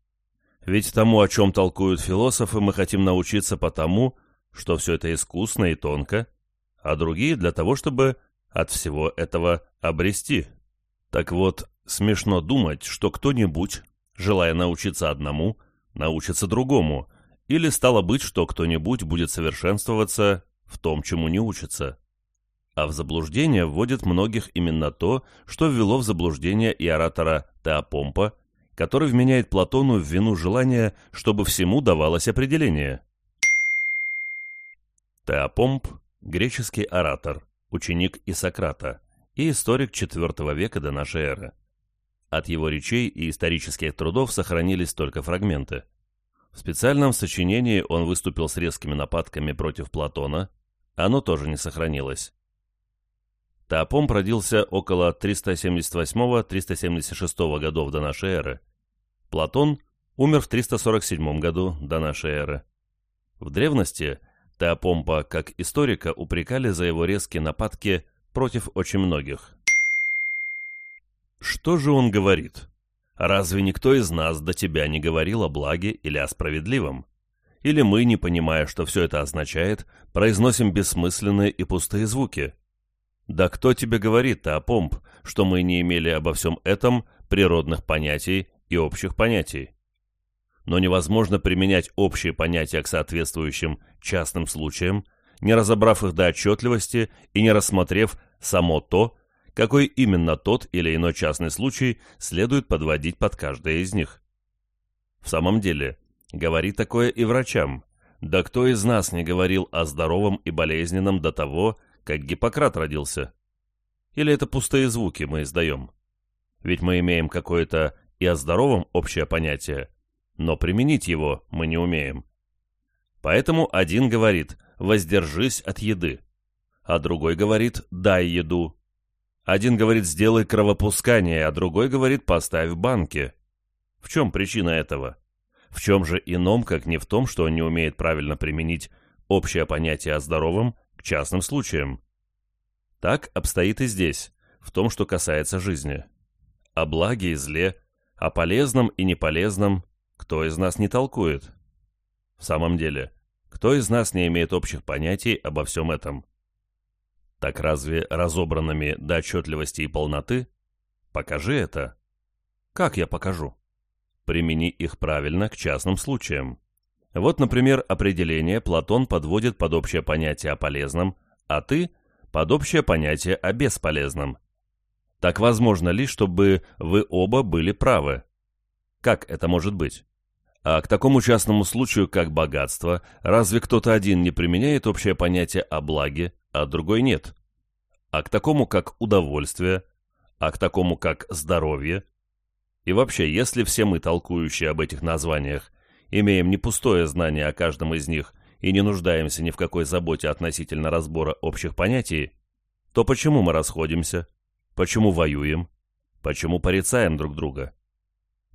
Ведь тому, о чем толкуют философы, мы хотим научиться потому, что все это искусно и тонко, а другие для того, чтобы от всего этого обрести. Так вот, смешно думать, что кто-нибудь, желая научиться одному, научится другому, или стало быть, что кто-нибудь будет совершенствоваться в том, чему не учится. А в заблуждение вводит многих именно то, что ввело в заблуждение и оратора Теопомпа, который вменяет Платону в вину желания, чтобы всему давалось определение. Теопомп – греческий оратор, ученик Исократа и историк IV века до нашей эры. От его речей и исторических трудов сохранились только фрагменты. В специальном сочинении он выступил с резкими нападками против Платона, оно тоже не сохранилось. Теопомп родился около 378-376 годов до нашей эры. Платон умер в 347 году до нашей эры. В древности Теопомпа как историка упрекали за его резкие нападки против очень многих. Что же он говорит? Разве никто из нас до тебя не говорил о благе или о справедливом? Или мы, не понимая, что все это означает, произносим бессмысленные и пустые звуки? Да кто тебе говорит-то, Апомп, что мы не имели обо всем этом природных понятий и общих понятий? Но невозможно применять общие понятия к соответствующим частным случаям, не разобрав их до отчетливости и не рассмотрев само то, какой именно тот или иной частный случай следует подводить под каждое из них. В самом деле, говори такое и врачам. Да кто из нас не говорил о здоровом и болезненном до того, как Гиппократ родился? Или это пустые звуки мы издаем? Ведь мы имеем какое-то и о здоровом общее понятие, но применить его мы не умеем. Поэтому один говорит «воздержись от еды», а другой говорит «дай еду». Один говорит «сделай кровопускание», а другой говорит «поставь банки». В чем причина этого? В чем же ином, как не в том, что он не умеет правильно применить общее понятие о здоровом к частным случаям. Так обстоит и здесь, в том, что касается жизни. О благе и зле, о полезном и неполезном кто из нас не толкует? В самом деле, кто из нас не имеет общих понятий обо всем этом? Так разве разобранными до отчетливости и полноты? Покажи это. Как я покажу? Примени их правильно к частным случаям. Вот, например, определение Платон подводит под общее понятие о полезном, а ты – под общее понятие о бесполезном. Так возможно ли, чтобы вы оба были правы? Как это может быть? А к такому частному случаю, как богатство, разве кто-то один не применяет общее понятие о благе, а другой нет? А к такому, как удовольствие, а к такому, как здоровье? И вообще, если все мы, толкующие об этих названиях, имеем не пустое знание о каждом из них и не нуждаемся ни в какой заботе относительно разбора общих понятий, то почему мы расходимся? Почему воюем? Почему порицаем друг друга?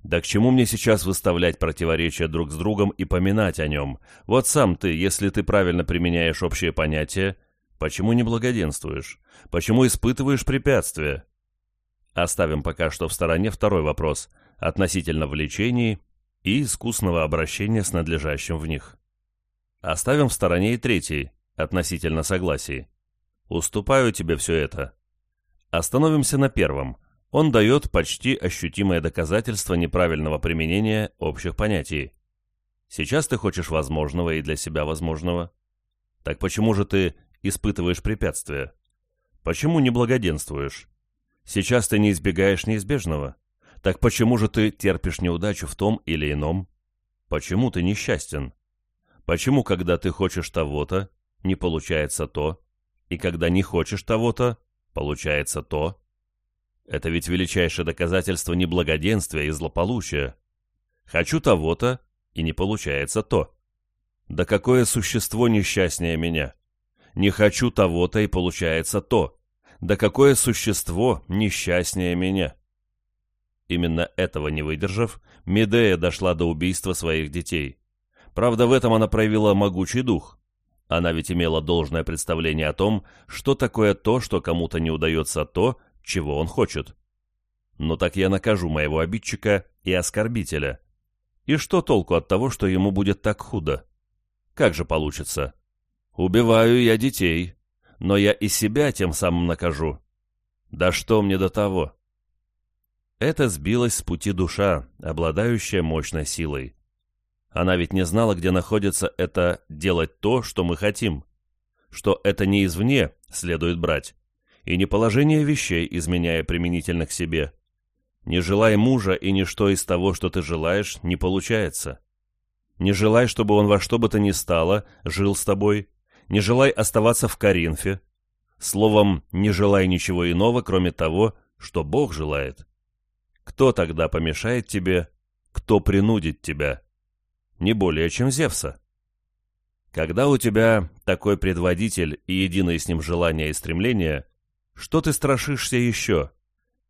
Да к чему мне сейчас выставлять противоречия друг с другом и поминать о нем? Вот сам ты, если ты правильно применяешь общие понятия, почему не благоденствуешь? Почему испытываешь препятствия? Оставим пока что в стороне второй вопрос относительно влечений и искусного обращения с надлежащим в них. Оставим в стороне и третий, относительно согласий. Уступаю тебе все это. Остановимся на первом. Он дает почти ощутимое доказательство неправильного применения общих понятий. Сейчас ты хочешь возможного и для себя возможного. Так почему же ты испытываешь препятствия? Почему не благоденствуешь? Сейчас ты не избегаешь неизбежного. Так почему же ты терпишь неудачу в том или ином? Почему ты несчастен? Почему, когда ты хочешь того-то, не получается то, и когда не хочешь того-то, получается то? Это ведь величайшее доказательство неблагоденствия и злополучия. Хочу того-то, и не получается то. Да какое существо несчастнее меня? Не хочу того-то, и получается то. Да какое существо несчастнее меня? Именно этого не выдержав, Медея дошла до убийства своих детей. Правда, в этом она проявила могучий дух. Она ведь имела должное представление о том, что такое то, что кому-то не удается то, чего он хочет. Но так я накажу моего обидчика и оскорбителя. И что толку от того, что ему будет так худо? Как же получится? Убиваю я детей, но я и себя тем самым накажу. Да что мне до того? Это сбилась с пути душа, обладающая мощной силой. Она ведь не знала, где находится это «делать то, что мы хотим», что это не извне следует брать, и не положение вещей, изменяя применительно к себе. Не желай мужа, и ничто из того, что ты желаешь, не получается. Не желай, чтобы он во что бы то ни стало жил с тобой, не желай оставаться в Коринфе. Словом, не желай ничего иного, кроме того, что Бог желает. Кто тогда помешает тебе? Кто принудит тебя? не более, чем Зевса. Когда у тебя такой предводитель и единое с ним желание и стремление, что ты страшишься еще?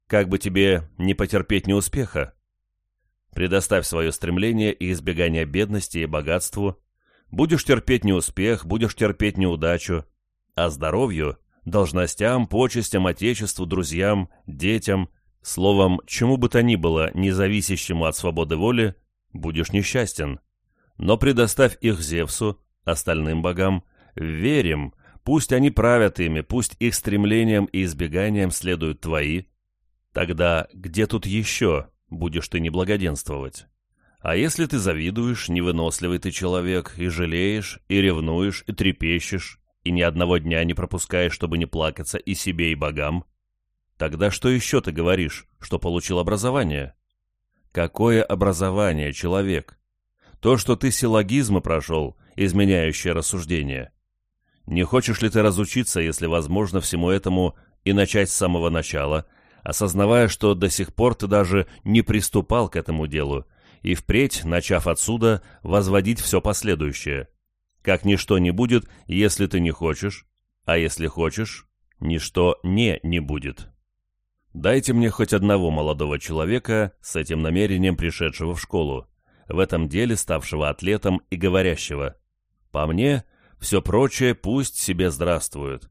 Как бы тебе не потерпеть неуспеха? Предоставь свое стремление и избегание бедности и богатству. Будешь терпеть неуспех, будешь терпеть неудачу. А здоровью, должностям, почестям, отечеству, друзьям, детям, словом, чему бы то ни было, независящему от свободы воли, будешь несчастен но предоставь их Зевсу, остальным богам, верим, пусть они правят ими, пусть их стремлением и избеганием следуют твои, тогда где тут еще будешь ты неблагоденствовать? А если ты завидуешь, невыносливый ты человек, и жалеешь, и ревнуешь, и трепещешь, и ни одного дня не пропускаешь, чтобы не плакаться и себе, и богам, тогда что еще ты говоришь, что получил образование? Какое образование, человек? То, что ты силлогизмы прошел, изменяющее рассуждение. Не хочешь ли ты разучиться, если возможно, всему этому и начать с самого начала, осознавая, что до сих пор ты даже не приступал к этому делу, и впредь, начав отсюда, возводить все последующее. Как ничто не будет, если ты не хочешь, а если хочешь, ничто не не будет. Дайте мне хоть одного молодого человека с этим намерением пришедшего в школу, в этом деле ставшего атлетом и говорящего «По мне, все прочее пусть себе здравствует.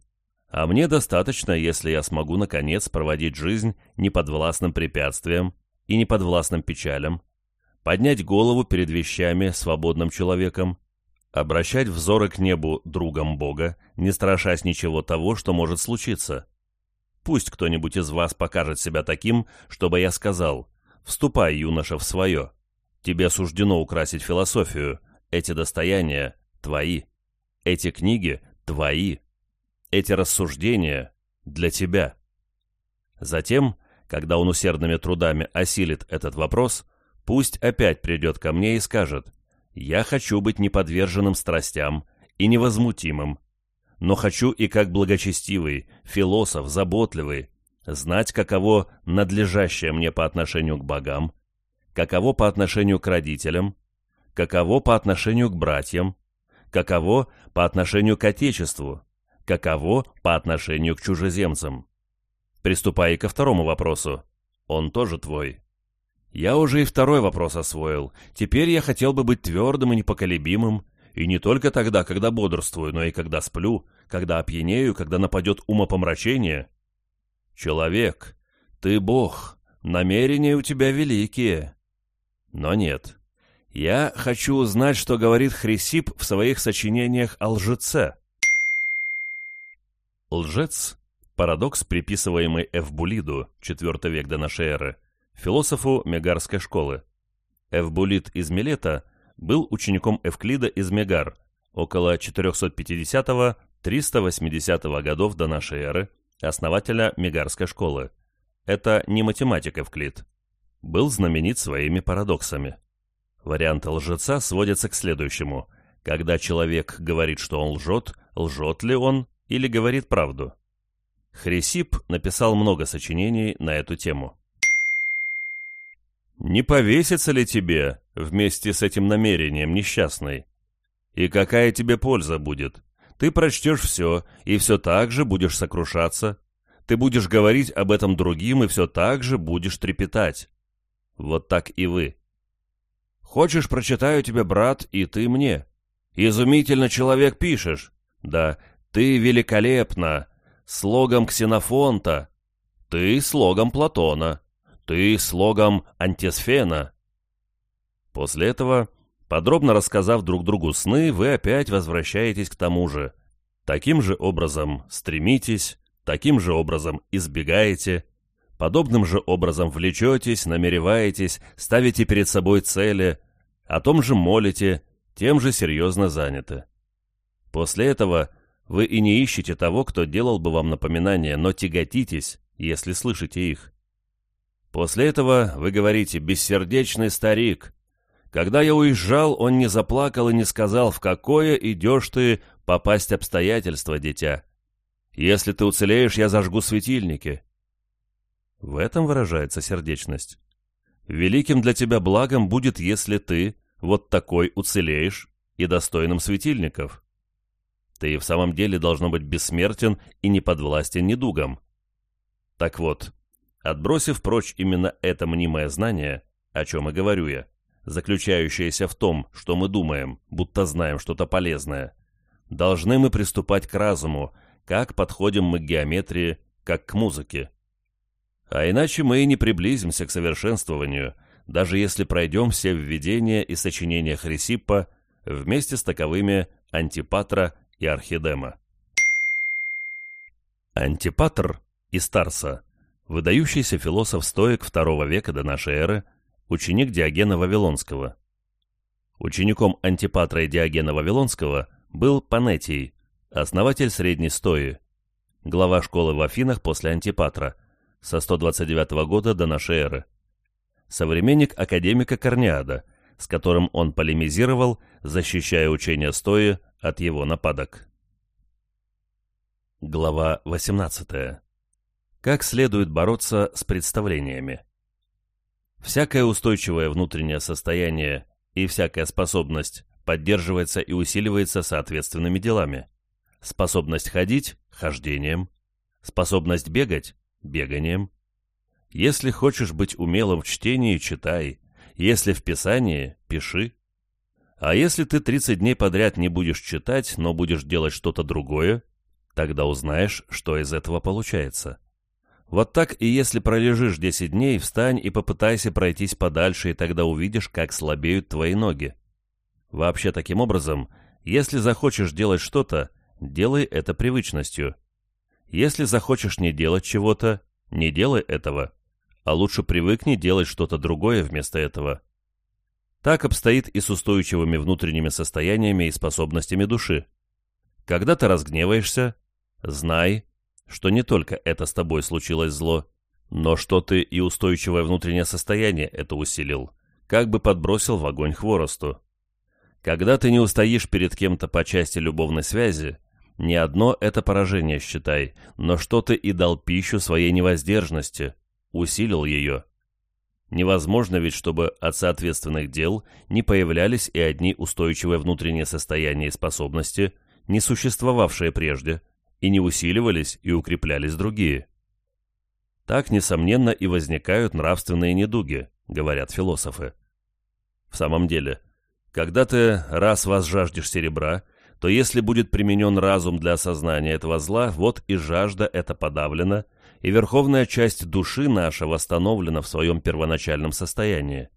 А мне достаточно, если я смогу, наконец, проводить жизнь неподвластным препятствиям и неподвластным печалям, поднять голову перед вещами свободным человеком, обращать взоры к небу другом Бога, не страшась ничего того, что может случиться. Пусть кто-нибудь из вас покажет себя таким, чтобы я сказал «Вступай, юноша, в свое». Тебе суждено украсить философию, Эти достояния твои. Эти книги твои. Эти рассуждения для тебя. Затем, когда он усердными трудами осилит этот вопрос, пусть опять придет ко мне и скажет, «Я хочу быть неподверженным страстям и невозмутимым, но хочу и как благочестивый, философ, заботливый, знать, каково надлежащее мне по отношению к богам, каково по отношению к родителям, каково по отношению к братьям, каково по отношению к Отечеству, каково по отношению к чужеземцам. Приступая ко второму вопросу. Он тоже твой. Я уже и второй вопрос освоил. Теперь я хотел бы быть твердым и непоколебимым, и не только тогда, когда бодрствую, но и когда сплю, когда опьянею, когда нападет умопомрачение. Человек, ты бог, намерения у тебя великие. Но нет. Я хочу узнать, что говорит Хрисип в своих сочинениях о лжеце. Лжец – парадокс, приписываемый Эвбулиду, IV век до нашей эры, философу Мегарской школы. Эвбулид из Милета – был учеником Эвклида из Мегар около 450-380 годов до нашей эры, основателя Мегарской школы. Это не математик Эвклид. Был знаменит своими парадоксами. Варианты лжеца сводятся к следующему. Когда человек говорит, что он лжет, лжет ли он или говорит правду? Хрисип написал много сочинений на эту тему. Не повесится ли тебе вместе с этим намерением несчастной? И какая тебе польза будет? Ты прочтешь все, и все так же будешь сокрушаться. Ты будешь говорить об этом другим, и все так же будешь трепетать. Вот так и вы. Хочешь, прочитаю тебе, брат, и ты мне. Изумительно человек пишешь. Да, ты великолепно. Слогом Ксенофонта. Ты слогом Платона. Ты слогом антисфена. После этого, подробно рассказав друг другу сны, вы опять возвращаетесь к тому же. Таким же образом стремитесь, таким же образом избегаете, подобным же образом влечетесь, намереваетесь, ставите перед собой цели, о том же молите, тем же серьезно заняты. После этого вы и не ищете того, кто делал бы вам напоминание, но тяготитесь, если слышите их. После этого вы говорите «бессердечный старик». Когда я уезжал, он не заплакал и не сказал, в какое идешь ты попасть обстоятельства, дитя. Если ты уцелеешь, я зажгу светильники. В этом выражается сердечность. Великим для тебя благом будет, если ты вот такой уцелеешь и достойным светильников. Ты и в самом деле должно быть бессмертен и не подвластен недугам. Так вот, Отбросив прочь именно это мнимое знание, о чем и говорю я, заключающееся в том, что мы думаем, будто знаем что-то полезное, должны мы приступать к разуму, как подходим мы к геометрии, как к музыке. А иначе мы и не приблизимся к совершенствованию, даже если пройдем все введения и сочинения Хрисиппа вместе с таковыми Антипатра и Архидема. Антипатр и Старса выдающийся философ-стоик II века до нашей эры, ученик Диогена Вавилонского. Учеником Антипатра и Диогена Вавилонского был Панетий, основатель Средней Стои, глава школы в Афинах после Антипатра, со 129 года до нашей эры. Современник академика Корниада, с которым он полемизировал, защищая учение Стои от его нападок. Глава 18 как следует бороться с представлениями. Всякое устойчивое внутреннее состояние и всякая способность поддерживается и усиливается соответственными делами. Способность ходить – хождением, способность бегать – беганием. Если хочешь быть умелым в чтении – читай, если в писании – пиши. А если ты 30 дней подряд не будешь читать, но будешь делать что-то другое, тогда узнаешь, что из этого получается. Вот так и если пролежишь 10 дней, встань и попытайся пройтись подальше, и тогда увидишь, как слабеют твои ноги. Вообще, таким образом, если захочешь делать что-то, делай это привычностью. Если захочешь не делать чего-то, не делай этого, а лучше привыкни делать что-то другое вместо этого. Так обстоит и с устойчивыми внутренними состояниями и способностями души. Когда ты разгневаешься, знай, что не только это с тобой случилось зло, но что ты и устойчивое внутреннее состояние это усилил, как бы подбросил в огонь хворосту. Когда ты не устоишь перед кем-то по части любовной связи, не одно это поражение считай, но что ты и дал пищу своей невоздержности, усилил ее. Невозможно ведь, чтобы от соответственных дел не появлялись и одни устойчивые внутренние состояния и способности, не существовавшие прежде, и не усиливались и укреплялись другие. Так, несомненно, и возникают нравственные недуги, говорят философы. В самом деле, когда ты раз возжаждешь серебра, то если будет применен разум для осознания этого зла, вот и жажда эта подавлена, и верховная часть души наша восстановлена в своем первоначальном состоянии.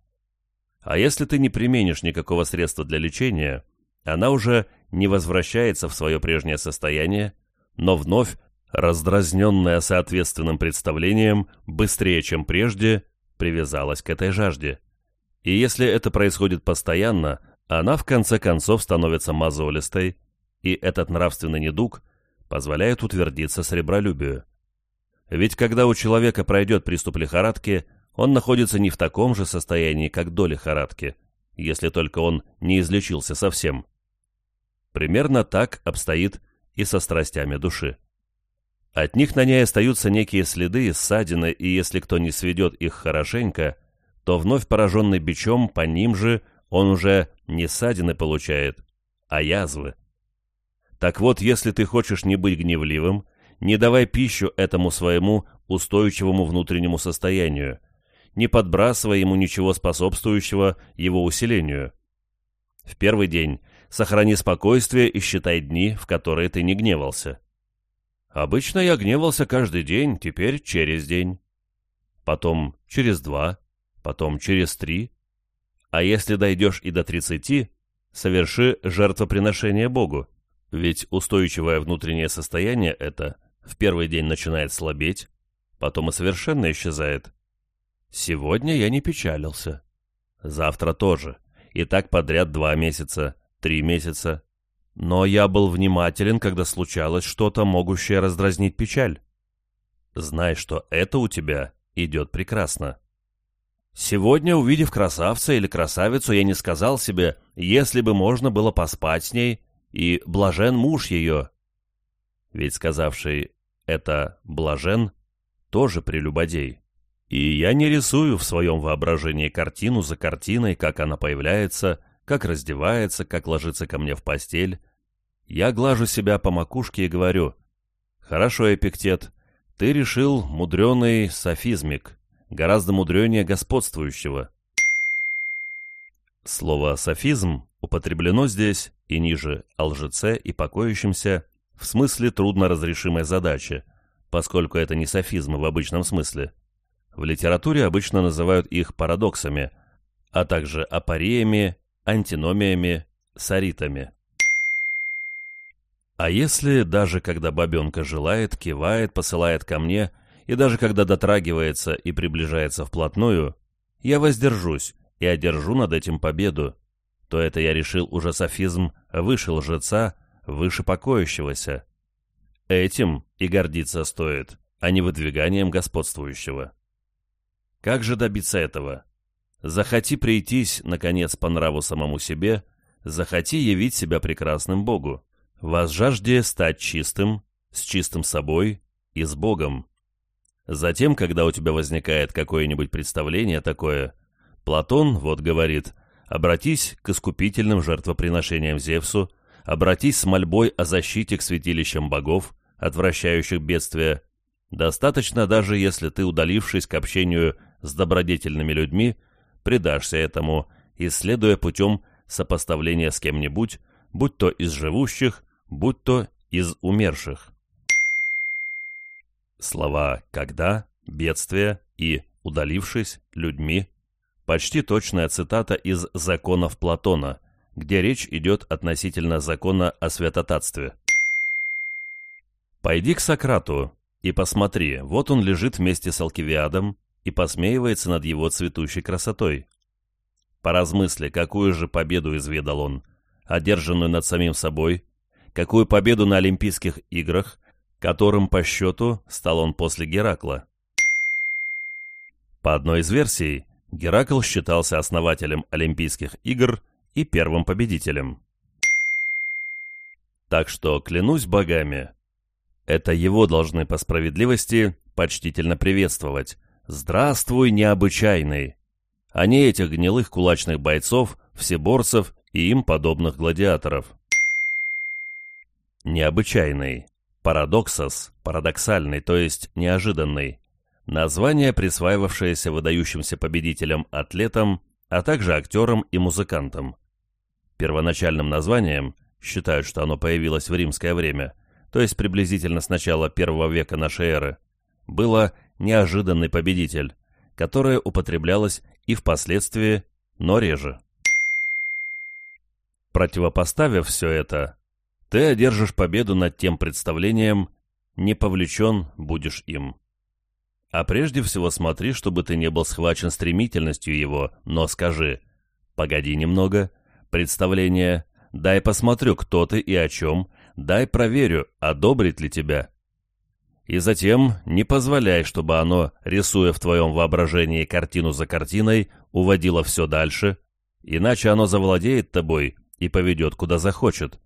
А если ты не применишь никакого средства для лечения, она уже не возвращается в свое прежнее состояние, но вновь, раздразненная соответственным представлением, быстрее, чем прежде, привязалась к этой жажде. И если это происходит постоянно, она в конце концов становится мозолистой, и этот нравственный недуг позволяет утвердиться сребролюбию. Ведь когда у человека пройдет приступ лихорадки, он находится не в таком же состоянии, как до лихорадки, если только он не излечился совсем. Примерно так обстоит и со страстями души. От них на ней остаются некие следы, ссадины, и если кто не сведет их хорошенько, то вновь пораженный бичом по ним же он уже не ссадины получает, а язвы. Так вот, если ты хочешь не быть гневливым, не давай пищу этому своему устойчивому внутреннему состоянию, не подбрасывай ему ничего способствующего его усилению. В первый день сохрани спокойствие и считай дни, в которые ты не гневался. Обычно я гневался каждый день, теперь через день. Потом через два, потом через три. А если дойдешь и до тридцати, соверши жертвоприношение Богу. Ведь устойчивое внутреннее состояние это в первый день начинает слабеть, потом и совершенно исчезает. Сегодня я не печалился. Завтра тоже. И так подряд два месяца три месяца. Но я был внимателен, когда случалось что-то, могущее раздразнить печаль. Знай, что это у тебя идет прекрасно. Сегодня, увидев красавца или красавицу, я не сказал себе, если бы можно было поспать с ней, и блажен муж ее. Ведь сказавший это блажен тоже прелюбодей. И я не рисую в своем воображении картину за картиной, как она появляется, как раздевается, как ложится ко мне в постель. Я глажу себя по макушке и говорю, «Хорошо, Эпиктет, ты решил мудреный софизмик, гораздо мудренее господствующего». Слово «софизм» употреблено здесь и ниже о лжеце и покоящемся в смысле трудноразрешимой задачи, поскольку это не софизмы в обычном смысле. В литературе обычно называют их парадоксами, а также апариями антиномиями, саритами. А если даже когда бабенка желает, кивает, посылает ко мне, и даже когда дотрагивается и приближается вплотную, я воздержусь и одержу над этим победу, то это я решил уже софизм выше лжеца, выше покоящегося. Этим и гордиться стоит, а не выдвиганием господствующего. Как же добиться этого? Захоти прийтись, наконец, по нраву самому себе, захоти явить себя прекрасным Богу, возжажде стать чистым, с чистым собой и с Богом. Затем, когда у тебя возникает какое-нибудь представление такое, Платон вот говорит, обратись к искупительным жертвоприношениям Зевсу, обратись с мольбой о защите к святилищам богов, отвращающих бедствия. Достаточно даже, если ты, удалившись к общению с добродетельными людьми, предашься этому, исследуя путем сопоставления с кем-нибудь, будь то из живущих, будь то из умерших. Слова «когда», «бедствие» и «удалившись» людьми почти точная цитата из «Законов Платона», где речь идет относительно закона о святотатстве. «Пойди к Сократу и посмотри, вот он лежит вместе с Алкивиадом, и посмеивается над его цветущей красотой. Поразмысли, какую же победу изведал он, одержанную над самим собой, какую победу на Олимпийских играх, которым по счету стал он после Геракла. По одной из версий, Геракл считался основателем Олимпийских игр и первым победителем. Так что, клянусь богами, это его должны по справедливости почтительно приветствовать. «Здравствуй, необычайный!» а не этих гнилых кулачных бойцов, всеборцев и им подобных гладиаторов. Необычайный. Парадоксос, парадоксальный, то есть неожиданный. Название, присваивавшееся выдающимся победителям-атлетам, а также актерам и музыкантам. Первоначальным названием, считают, что оно появилось в римское время, то есть приблизительно с начала первого века нашей эры, было «неожиданный победитель», которое употреблялось и впоследствии, но реже. Противопоставив все это, ты одержишь победу над тем представлением, не повлечен будешь им. А прежде всего смотри, чтобы ты не был схвачен стремительностью его, но скажи, погоди немного, представление, дай посмотрю, кто ты и о чем, дай проверю, одобрит ли тебя. И затем не позволяй, чтобы оно, рисуя в твоем воображении картину за картиной, уводило все дальше, иначе оно завладеет тобой и поведет куда захочет.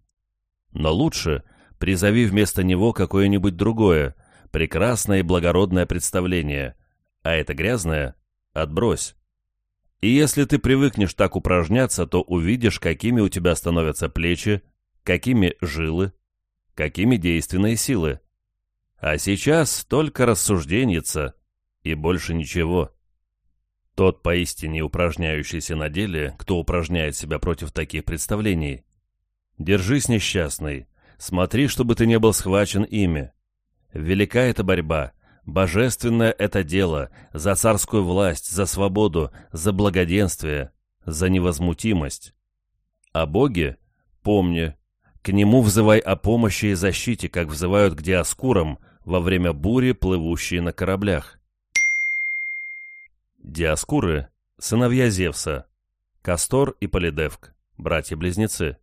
Но лучше призови вместо него какое-нибудь другое, прекрасное и благородное представление, а это грязное отбрось. И если ты привыкнешь так упражняться, то увидишь, какими у тебя становятся плечи, какими жилы, какими действенные силы. А сейчас только рассужденница и больше ничего. Тот поистине упражняющийся на деле, кто упражняет себя против таких представлений. Держись, несчастный, смотри, чтобы ты не был схвачен ими. Велика эта борьба, божественное это дело, за царскую власть, за свободу, за благоденствие, за невозмутимость. О Боге помни, к Нему взывай о помощи и защите, как взывают к Диаскурам во время бури, плывущие на кораблях. Диаскуры – сыновья Зевса, Кастор и Полидевк, братья-близнецы.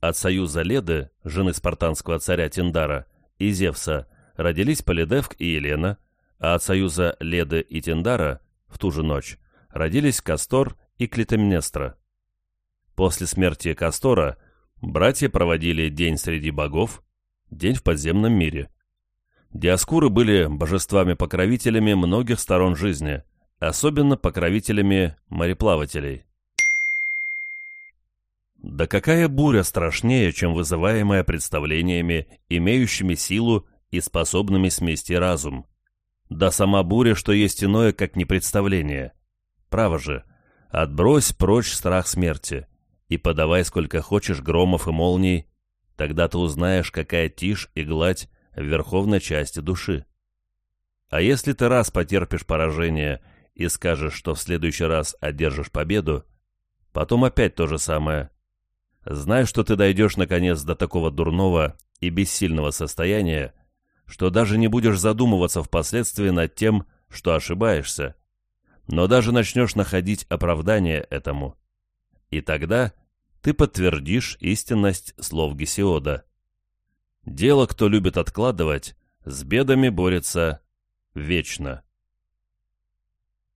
От союза Леды, жены спартанского царя Тиндара, и Зевса родились Полидевк и Елена, а от союза Леды и Тиндара в ту же ночь родились Кастор и Клитемнестра. После смерти Кастора братья проводили день среди богов, день в подземном мире. Диаскуры были божествами-покровителями многих сторон жизни, особенно покровителями мореплавателей. Да какая буря страшнее, чем вызываемая представлениями, имеющими силу и способными смести разум. Да сама буря, что есть иное, как непредставление. Право же, отбрось прочь страх смерти и подавай сколько хочешь громов и молний, тогда ты узнаешь, какая тишь и гладь в верховной части души. А если ты раз потерпишь поражение и скажешь, что в следующий раз одержишь победу, потом опять то же самое. Знай, что ты дойдешь наконец до такого дурного и бессильного состояния, что даже не будешь задумываться впоследствии над тем, что ошибаешься, но даже начнешь находить оправдание этому. И тогда ты подтвердишь истинность слов Гесиода. Дело, кто любит откладывать, с бедами борется вечно.